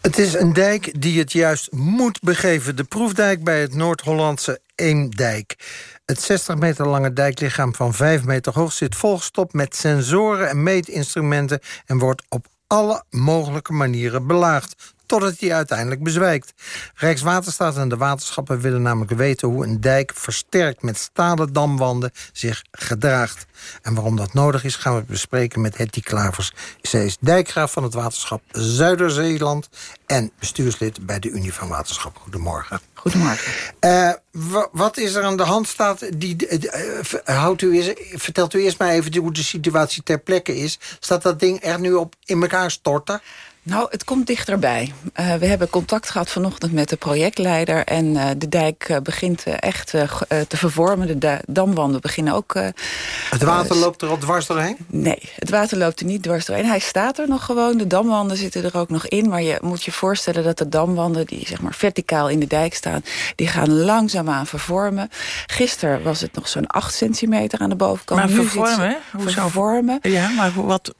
Het is een dijk die het juist moet begeven. De proefdijk bij het Noord-Hollandse Eemdijk. Het 60 meter lange dijklichaam van 5 meter hoog zit volgestopt met sensoren en meetinstrumenten en wordt op alle mogelijke manieren belaagd totdat hij uiteindelijk bezwijkt. Rijkswaterstaat en de waterschappen willen namelijk weten... hoe een dijk versterkt met stalen damwanden zich gedraagt. En waarom dat nodig is, gaan we bespreken met Hetty Klavers. Zij is dijkgraaf van het waterschap Zuiderzeeland... en bestuurslid bij de Unie van Waterschap. Goedemorgen. Goedemorgen. Eh, wa- wat is er aan de hand staat? Die, eh, houdt u eens, vertelt u eerst maar even hoe de situatie ter plekke is. Staat dat ding er nu op in elkaar storten? Nou, het komt dichterbij. Eh, we hebben contact gehad vanochtend met de projectleider... en eh, de dijk eh, begint echt te vervormen. De da- damwanden beginnen ook... eh, Het water loopt er al dwars doorheen? Nee, het water loopt er niet dwars doorheen. Hij staat er nog gewoon. De damwanden zitten er ook nog in. Maar je moet je voorstellen dat de damwanden... die zeg maar verticaal in de dijk staan... die gaan langzaamaan vervormen. Gisteren was het nog zo'n 8 centimeter aan de bovenkant. Maar Nu vervormen, ze-? Hoezo? vervormen. Ja, maar hoe- wat,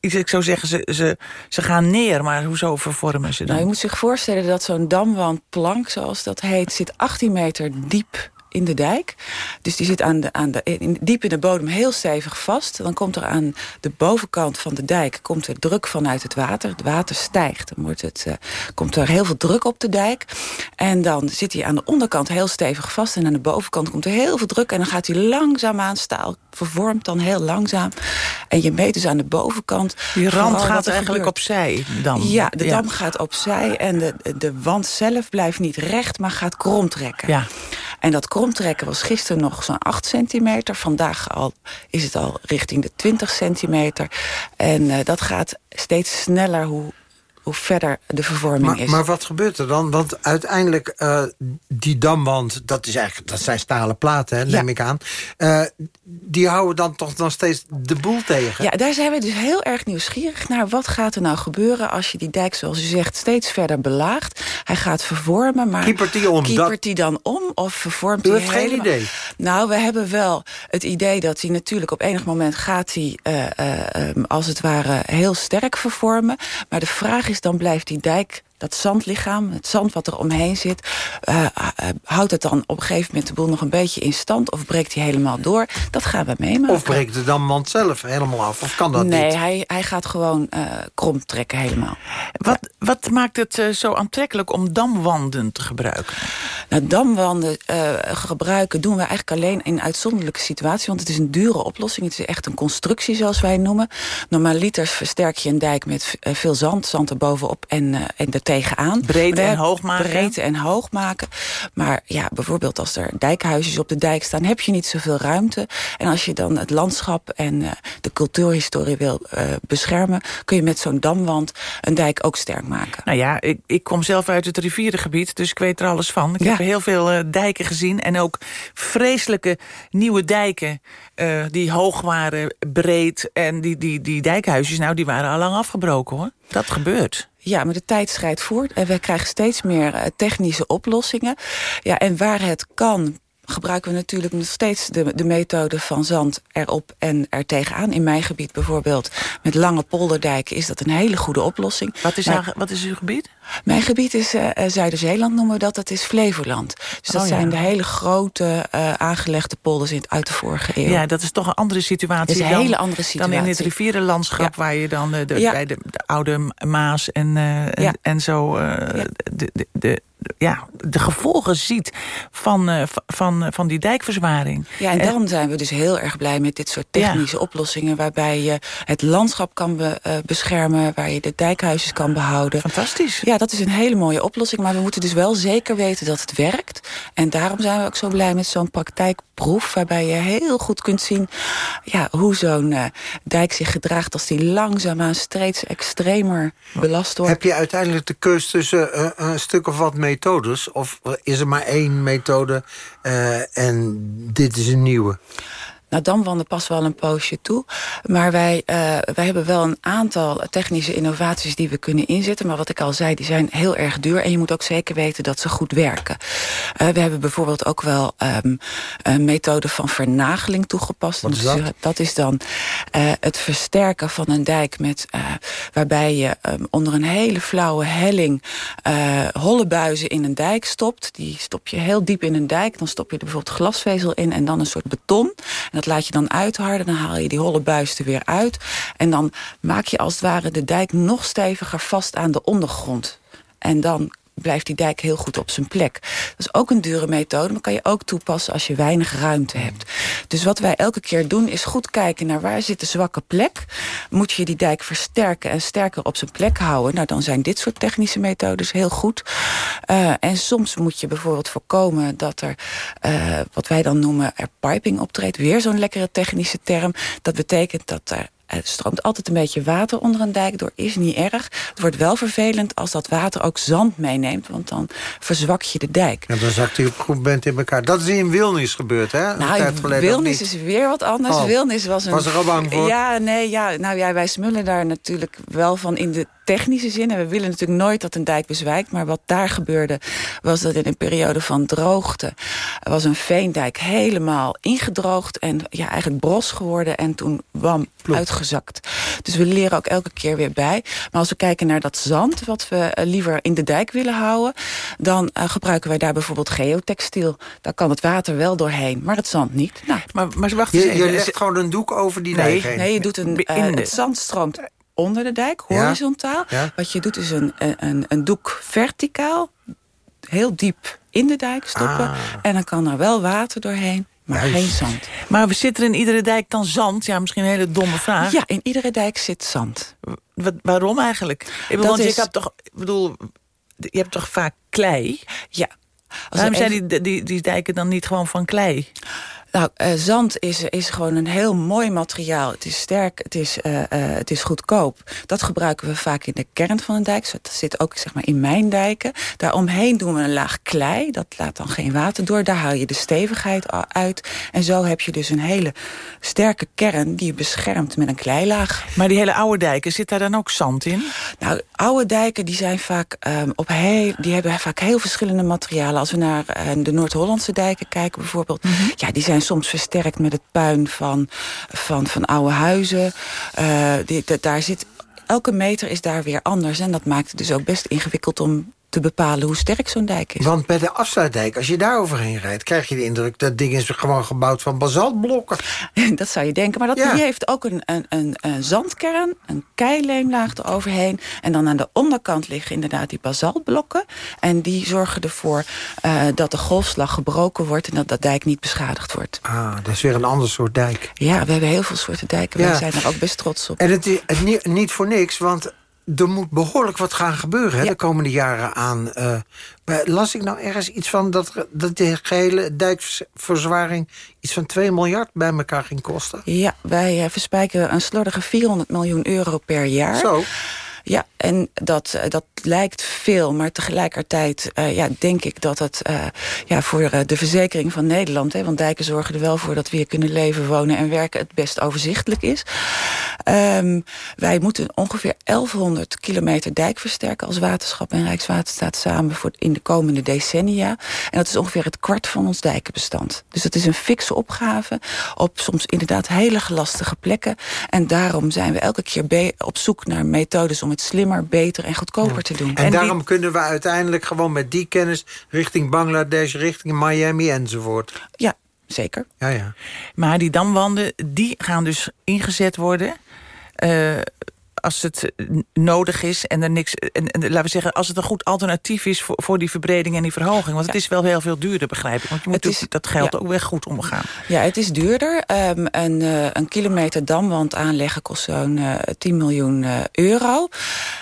ik zou zeggen, ze, ze, ze gaan neer, maar hoezo vervormen ze dan? Nou, je moet zich voorstellen dat zo'n damwandplank, zoals dat heet... zit 18 meter diep in de dijk. Dus die zit aan de, aan de, in, diep in de bodem heel stevig vast. Dan komt er aan de bovenkant van de dijk komt er druk vanuit het water. Het water stijgt. Dan wordt het, eh, komt er heel veel druk op de dijk. En dan zit hij aan de onderkant heel stevig vast. En aan de bovenkant komt er heel veel druk. En dan gaat hij langzaamaan staal vervormt dan heel langzaam. En je meet dus aan de bovenkant... Die rand gaat eigenlijk gebeurt. opzij dan? Ja, de Ja. dam gaat opzij en de, de wand zelf blijft niet recht, maar gaat kromtrekken. Ja. En dat kromtrekken was gisteren nog zo'n 8 centimeter. Vandaag al, is het al richting de 20 centimeter. En eh, dat gaat steeds sneller hoe, hoe verder de vervorming Maar, is. maar wat gebeurt er dan? Want uiteindelijk, eh, die damwand, dat, is eigenlijk, dat zijn stalen platen, hè, neem ik aan. Eh, die houden dan toch nog steeds de boel tegen? Ja, daar zijn we dus heel erg nieuwsgierig naar. Wat gaat er nou gebeuren als je die dijk, zoals u zegt, steeds verder belaagt? Hij gaat vervormen, maar... Kiepert die om? Kiepert Dat- die dan om of vervormt U hij heeft geen helemaal? idee? Nou, we hebben wel het idee dat hij natuurlijk op enig moment gaat hij, eh, ehm, als het ware, heel sterk vervormen. Maar de vraag is dan, blijft die dijk dat zandlichaam, het zand wat er omheen zit... eh, eh, houdt het dan op een gegeven moment de boel nog een beetje in stand... of breekt hij helemaal door? Dat gaan we meemaken. Of breekt de damwand zelf helemaal af? Of kan dat nee, niet? hij, hij gaat gewoon eh krom trekken helemaal. Wat, wat maakt het eh, zo aantrekkelijk om damwanden te gebruiken? Nou, damwanden eh, gebruiken doen we eigenlijk alleen in uitzonderlijke situaties. Want het is een dure oplossing. Het is echt een constructie, zoals wij het noemen. Normaliter versterk je een dijk met eh, veel zand, zand erbovenop en, eh en er tegenaan. Maar en hoog maken. Breedte en hoog maken. Maar ja, bijvoorbeeld als er dijkhuisjes op de dijk staan... heb je niet zoveel ruimte. En als je dan het landschap en eh, de cultuurhistorie wil eh, beschermen... kun je met zo'n damwand een dijk ook sterk maken. Nou ja, ik, ik kom zelf uit het rivierengebied, dus ik weet er alles van. Ik Ja. heb heel veel eh, dijken gezien en ook vreselijke nieuwe dijken... die hoog waren, breed. En die, die, die dijkhuisjes, nou, die waren al lang afgebroken, hoor. Dat gebeurt. Ja, maar de tijd schrijdt voort en we krijgen steeds meer eh, technische oplossingen. Ja, en waar het kan gebruiken we natuurlijk nog steeds de, de methode van zand erop en er tegenaan. In mijn gebied bijvoorbeeld met lange polderdijken is dat een hele goede oplossing. Wat is, Maar- haar- wat is uw gebied? Mijn gebied is eh, Zuider-Zeeland noemen we dat, dat is Flevoland. Dus dat Oh, ja. zijn de hele grote eh, aangelegde polders in, uit de vorige eeuw. Ja, dat is toch een andere situatie. Een dan- hele andere Dan in het situatie. rivierenlandschap waar je dan de, Ja. bij de, de oude Maas en, en, Ja. en zo de, de, de, ja, de gevolgen ziet van, eh, van- van, van die dijkverzwaring. Ja, en dan zijn we dus heel erg blij met dit soort technische oplossingen... waarbij je het landschap kan be- eh, beschermen, waar je de dijkhuisjes kan behouden. Fantastisch. Ja, dat is een hele mooie oplossing, maar we moeten dus wel zeker weten dat het werkt. En daarom zijn we ook zo blij met zo'n praktijkproef... waarbij je heel goed kunt zien ja, hoe zo'n eh, dijk zich gedraagt... als die langzaamaan steeds extremer belast wordt. Heb je uiteindelijk de keus tussen eh, een stuk of wat methodes? Of is er maar één methode eh, en dit is een nieuwe? Nou, damwanden past wel een poosje toe. Maar wij, eh, wij hebben wel een aantal technische innovaties die we kunnen inzetten. Maar wat ik al zei, die zijn heel erg duur. En je moet ook zeker weten dat ze goed werken. Eh, we hebben bijvoorbeeld ook wel ehm, een methode van vernageling toegepast. Wat is Dus, dat? eh, dat is dan het versterken van een dijk... Met, waarbij je ehm, onder een hele flauwe helling... holle buizen in een dijk stopt. Die stop je heel diep in een dijk. Dan stop je er bijvoorbeeld glasvezel in en dan een soort beton. En dat laat je dan uitharden. Dan haal je die holle buis er weer uit. En dan maak je als het ware de dijk nog steviger vast aan de ondergrond. En dan blijft die dijk heel goed op zijn plek. Dat is ook een dure methode, maar kan je ook toepassen als je weinig ruimte hebt. Dus wat wij elke keer doen is goed kijken naar waar zit de zwakke plek. Moet je die dijk versterken en sterker op zijn plek houden? Nou, dan zijn dit soort technische methodes heel goed. Eh, en soms moet je bijvoorbeeld voorkomen dat er, eh, wat wij dan noemen, er piping optreedt. Weer zo'n lekkere technische term. Dat betekent dat er er stroomt altijd een beetje water onder een dijk door. Is niet erg. Het wordt wel vervelend als dat water ook zand meeneemt. Want dan verzwak je de dijk. En dan zakt hij op goed moment in elkaar. Dat is in Wilnis gebeurd, hè? Nou, Wilnis is weer wat anders. Oh. Wilnis was een... Was er al bang voor? Ja, nee, ja. Nou ja, wij smullen daar natuurlijk wel van in de technische zin. En we willen natuurlijk nooit dat een dijk bezwijkt. Maar wat daar gebeurde, was dat in een periode van droogte... was een veendijk helemaal ingedroogd en ja, eigenlijk bros geworden. En toen wam uitgezakt. Dus we leren ook elke keer weer bij. Maar als we kijken naar dat zand, wat we eh, liever in de dijk willen houden... dan eh, gebruiken wij daar bijvoorbeeld geotextiel. Daar kan het water wel doorheen, maar het zand niet. Nou, maar, maar wacht Je, je legt gewoon een doek over die nee, dijk heen. nee, je doet een, eh, de- het zand stroomt onder de dijk, Ja. horizontaal. Ja. Wat je doet is een, een, een doek verticaal, heel diep in de dijk stoppen. Ah. En dan kan er wel water doorheen, maar geen zand. Maar we zitten in iedere dijk dan zand? Ja, misschien een hele domme vraag. Ja, in iedere dijk zit zand. Waarom eigenlijk? Ik bedoel, want is- je hebt toch, ik bedoel, je hebt toch vaak klei? Ja. Als Waarom zijn even- die, die, die dijken dan niet gewoon van klei? Nou, eh, zand is, is gewoon een heel mooi materiaal. Het is sterk, het is, eh, eh, het is goedkoop. Dat gebruiken we vaak in de kern van een dijk. Dat zit ook zeg maar, in mijn dijken. Daaromheen doen we een laag klei. Dat laat dan geen water door. Daar haal je de stevigheid uit. En zo heb je dus een hele sterke kern... die je beschermt met een kleilaag. Maar die hele oude dijken, zit daar dan ook zand in? Nou, oude dijken die zijn vaak ehm, op heel, die hebben vaak heel verschillende materialen. Als we naar de Noord-Hollandse dijken kijken bijvoorbeeld, ja, die zijn soms versterkt met het puin van, van, van oude huizen. Eh, die, da- daar zit, elke meter is daar weer anders en dat maakt het dus ook best ingewikkeld om te bepalen hoe sterk zo'n dijk is. Want bij de afsluitdijk, als je daar overheen rijdt... krijg je de indruk dat ding is gewoon gebouwd van basaltblokken. Dat zou je denken. Maar dat, Ja. die heeft ook een, een, een, een zandkern, een keileemlaag eroverheen. En dan aan de onderkant liggen inderdaad die basaltblokken. En die zorgen ervoor eh, dat de golfslag gebroken wordt... en dat dat dijk niet beschadigd wordt. Ah, dat is weer een ander soort dijk. Ja, we hebben heel veel soorten dijken. Ja. Wij zijn er ook best trots op. En het is niet voor niks, want er moet behoorlijk wat gaan gebeuren hè, de komende jaren aan. bij- las ik nou ergens iets van dat, dat de gehele dijkverzwaring... iets van 2 miljard bij elkaar ging kosten? Ja, wij eh, verspijken een slordige 400 miljoen euro per jaar. Zo. Ja, en dat, eh, dat lijkt veel, maar tegelijkertijd eh, ja, denk ik dat het eh, ja, voor de verzekering van Nederland... Hè, want dijken zorgen er wel voor dat we hier kunnen leven, wonen en werken... het best overzichtelijk is. Ehm, wij moeten ongeveer 1100 kilometer dijk versterken... als waterschap en Rijkswaterstaat samen voor in de komende decennia. En dat is ongeveer het kwart van ons dijkenbestand. Dus dat is een fikse opgave op soms inderdaad hele gelastige plekken. En daarom zijn we elke keer op zoek naar methodes... om het slimmer, beter en goedkoper te doen. En, daarom kunnen we uiteindelijk gewoon met die kennis... richting Bangladesh, richting Miami enzovoort. Ja, zeker. Ja, ja. Maar die damwanden, die gaan dus ingezet worden... eh, als het nodig is en er niks... En, en, laten we zeggen, als het een goed alternatief is... voor, voor die verbreding en die verhoging. Want het is wel heel veel duurder, begrijp ik. Want je moet is- dat geld ja. ook weer goed omgaan. Ja, het is duurder. Ehm, een, eh, een kilometer damwand aanleggen kost zo'n eh 10 miljoen eh, euro.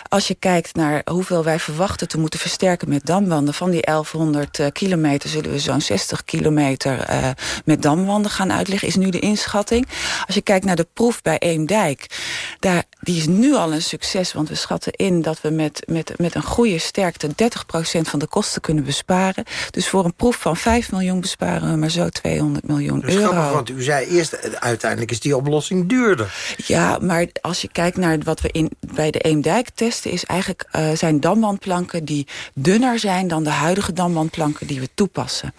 Als je kijkt naar hoeveel wij verwachten te moeten versterken met damwanden... van die 1100 eh, kilometer zullen we zo'n 60 kilometer eh, met damwanden gaan uitleggen... is nu de inschatting. Als je kijkt naar de proef bij Eemdijk... Daar, die is nu al een succes, want we schatten in... dat we met, met, met een goede sterkte 30% van de kosten kunnen besparen. Dus voor een proef van 5 miljoen besparen we maar zo 200 miljoen is euro. grappig, want u zei eerst... eh, uiteindelijk is die oplossing duurder. Ja, maar als je kijkt naar wat we in, bij de Eemdijk testen... Is eigenlijk, eh, zijn damwandplanken die dunner zijn dan de huidige damwandplanken die we toepassen.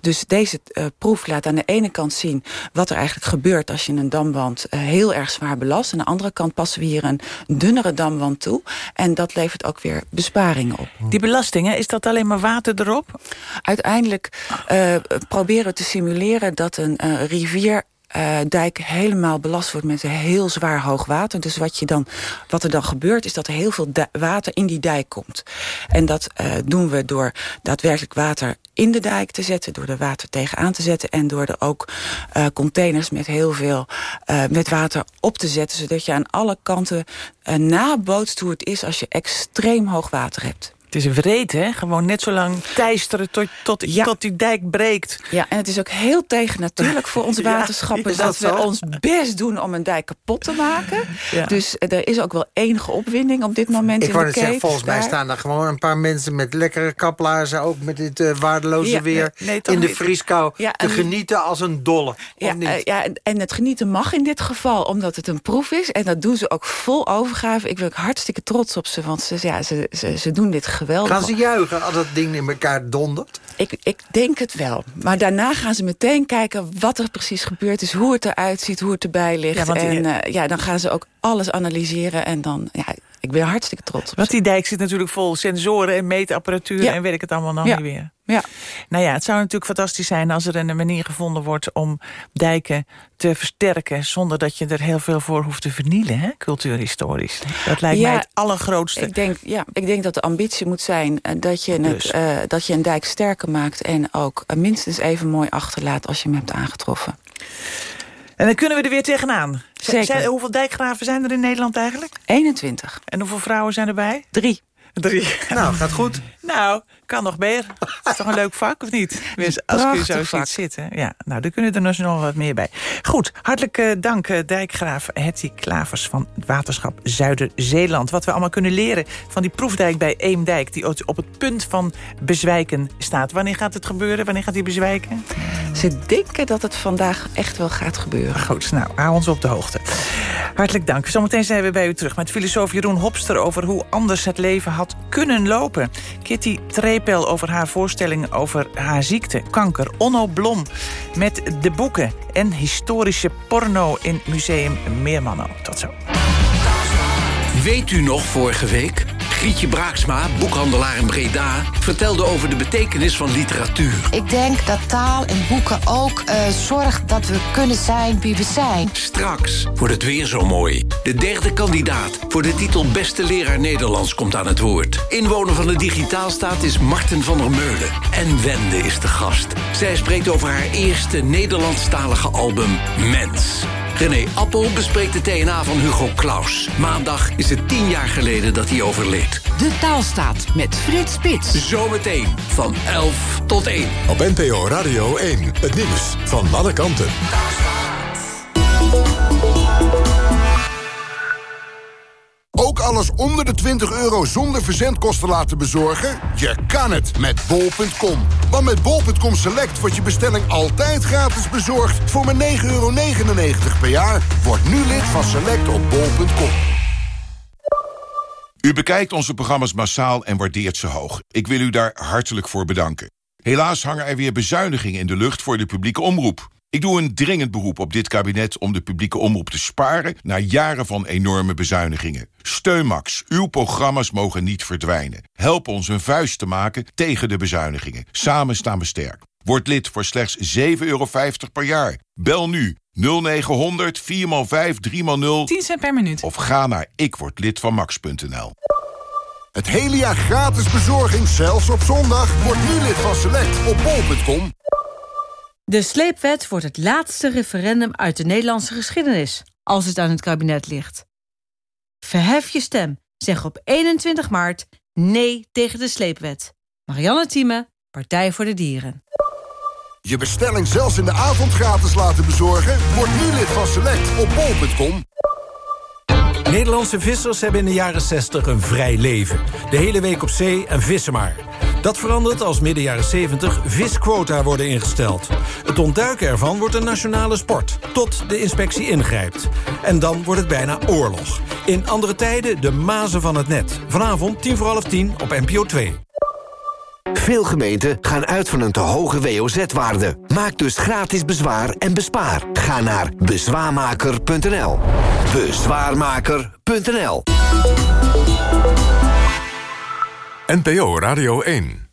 Dus deze eh, proef laat aan de ene kant zien wat er eigenlijk gebeurt... als je een damwand heel erg zwaar belast. Aan de andere kant passen we hier een dunnere damwand toe. En dat levert ook weer besparingen op. Die belastingen, is dat alleen maar water erop? Uiteindelijk eh, proberen we te simuleren dat een eh, rivier eh, dijk helemaal belast wordt met een heel zwaar hoog water. Dus wat, je dan, wat er dan gebeurt is dat er heel veel water in die dijk komt. En dat doen we door daadwerkelijk water in de dijk te zetten... door er water tegenaan te zetten... en door er ook eh, containers met heel veel eh, met water op te zetten... zodat je aan alle kanten eh, nabootst hoe het is als je extreem hoog water hebt. Het is wreed, hè? Gewoon net zo lang teisteren tot, tot, tot die dijk breekt. Ja, en het is ook heel tegennatuurlijk voor onze Ja, waterschappen... dat, dat we ons best doen om een dijk kapot te maken. Ja. Dus eh, er is ook wel enige opwinding op dit moment Ik in wou net zeggen, volgens mij staan daar gewoon een paar mensen... met lekkere kaplaarzen, ook met dit eh, waardeloze Ja, weer... nee, nee, toch in de vrieskou Ja, te en- genieten als een dolle. Ja, eh, ja, en- en het genieten mag in dit geval, omdat het een proef is. En dat doen ze ook vol overgave. Ik ben ook hartstikke trots op ze, want ze, ja, ze, ze, ze doen dit geweldig. Gaan ze juichen als dat ding in elkaar dondert? Ik, ik denk het wel. Maar daarna gaan ze meteen kijken wat er precies gebeurd is... hoe het eruit ziet, hoe het erbij ligt. Ja, want die- en eh, ja, dan gaan ze ook alles analyseren. En dan, ja, ik ben hartstikke trots op Want die dijk zit natuurlijk vol sensoren en meetapparatuur... Ja. en weet ik het allemaal nog Ja. niet meer. Ja. Nou ja, het zou natuurlijk fantastisch zijn als er een manier gevonden wordt... om dijken te versterken zonder dat je er heel veel voor hoeft te vernielen, hè? cultuurhistorisch. Dat lijkt Ja, mij het allergrootste. Ik denk, ja, ik denk dat de ambitie moet zijn eh, dat je, het, Dus. eh, dat je een dijk sterker maakt... en ook eh, minstens even mooi achterlaat als je hem hebt aangetroffen. En dan kunnen we er weer tegenaan. Zeker. Zijn, hoeveel dijkgraven zijn er in Nederland eigenlijk? 21. En hoeveel vrouwen zijn erbij? Drie. Drie. Nou, gaat goed. Nou, kan nog meer. is toch een leuk vak, of niet? Tenminste, Als je zo ziet zitten. Ja, nou, daar kunnen er dus nog wat meer bij. Goed, hartelijk eh, dank, eh, dijkgraaf Hetty Klavers van het Waterschap Zuider-Zeeland. Wat we allemaal kunnen leren van die proefdijk bij Eemdijk... die op het punt van bezwijken staat. Wanneer gaat het gebeuren? Wanneer gaat die bezwijken? Ze denken dat het vandaag echt wel gaat gebeuren. Goed, nou, hou ons op de hoogte. Hartelijk dank. Zometeen zijn we bij u terug met filosoof Jeroen Hopster... over hoe anders het leven had kunnen lopen. Kitty Trepel over haar voorstelling over haar ziekte, kanker. Onno Blom met de boeken en historische porno in Museum Meermanno. Tot zo. Weet u nog vorige week? Grietje Braaksma, boekhandelaar in Breda... vertelde over de betekenis van literatuur. Ik denk dat taal en boeken ook eh, zorgt dat we kunnen zijn wie we zijn. Straks wordt het weer zo mooi. De derde kandidaat voor de titel Beste Leraar Nederlands komt aan het woord. Inwoner van de Digitaalstaat is Marten van der Meulen. En Wende is de gast. Zij spreekt over haar eerste Nederlandstalige album Mens. René Appel bespreekt de TNA van Hugo Claus. Maandag is het tien jaar geleden dat hij overleed. De taalstaat met Frits Spits. Zometeen van 11 tot 1. Op NPO Radio 1. Het nieuws van alle kanten. Alles onder de 20 euro zonder verzendkosten laten bezorgen? Je kan het met bol.com. Want met bol.com Select wordt je bestelling altijd gratis bezorgd... voor maar 9,99 euro per jaar. Word nu lid van Select op bol.com. U bekijkt onze programma's massaal en waardeert ze hoog. Ik wil u daar hartelijk voor bedanken. Helaas hangen er weer bezuinigingen in de lucht voor de publieke omroep. Ik doe een dringend beroep op dit kabinet om de publieke omroep te sparen... na jaren van enorme bezuinigingen. Steun Max. Uw programma's mogen niet verdwijnen. Help ons een vuist te maken tegen de bezuinigingen. Samen staan we sterk. Word lid voor slechts 7,50 euro per jaar. Bel nu 0900 4x5 3x0 10 cent per minuut. of ga naar ikwordlidvanmax.nl. Het hele jaar gratis bezorging, zelfs op zondag. Word nu lid van Select op bol.com. De sleepwet wordt het laatste referendum uit de Nederlandse geschiedenis... als het aan het kabinet ligt. Verhef je stem. Zeg op 21 maart nee tegen de sleepwet. Marianne Thieme, Partij voor de Dieren. Je bestelling zelfs in de avond gratis laten bezorgen? Word nu lid van Select op bol.com. Nederlandse vissers hebben in de jaren 60 een vrij leven. De hele week op zee en vissen maar. Dat verandert als midden jaren 70 visquota worden ingesteld. Het ontduiken ervan wordt een nationale sport, tot de inspectie ingrijpt. En dan wordt het bijna oorlog. In andere tijden de mazen van het net. Vanavond tien voor half tien op NPO 2. Veel gemeenten gaan uit van een te hoge WOZ-waarde. Maak dus gratis bezwaar en bespaar. Ga naar bezwaarmaker.nl. Bezwaarmaker.nl NPO Radio 1.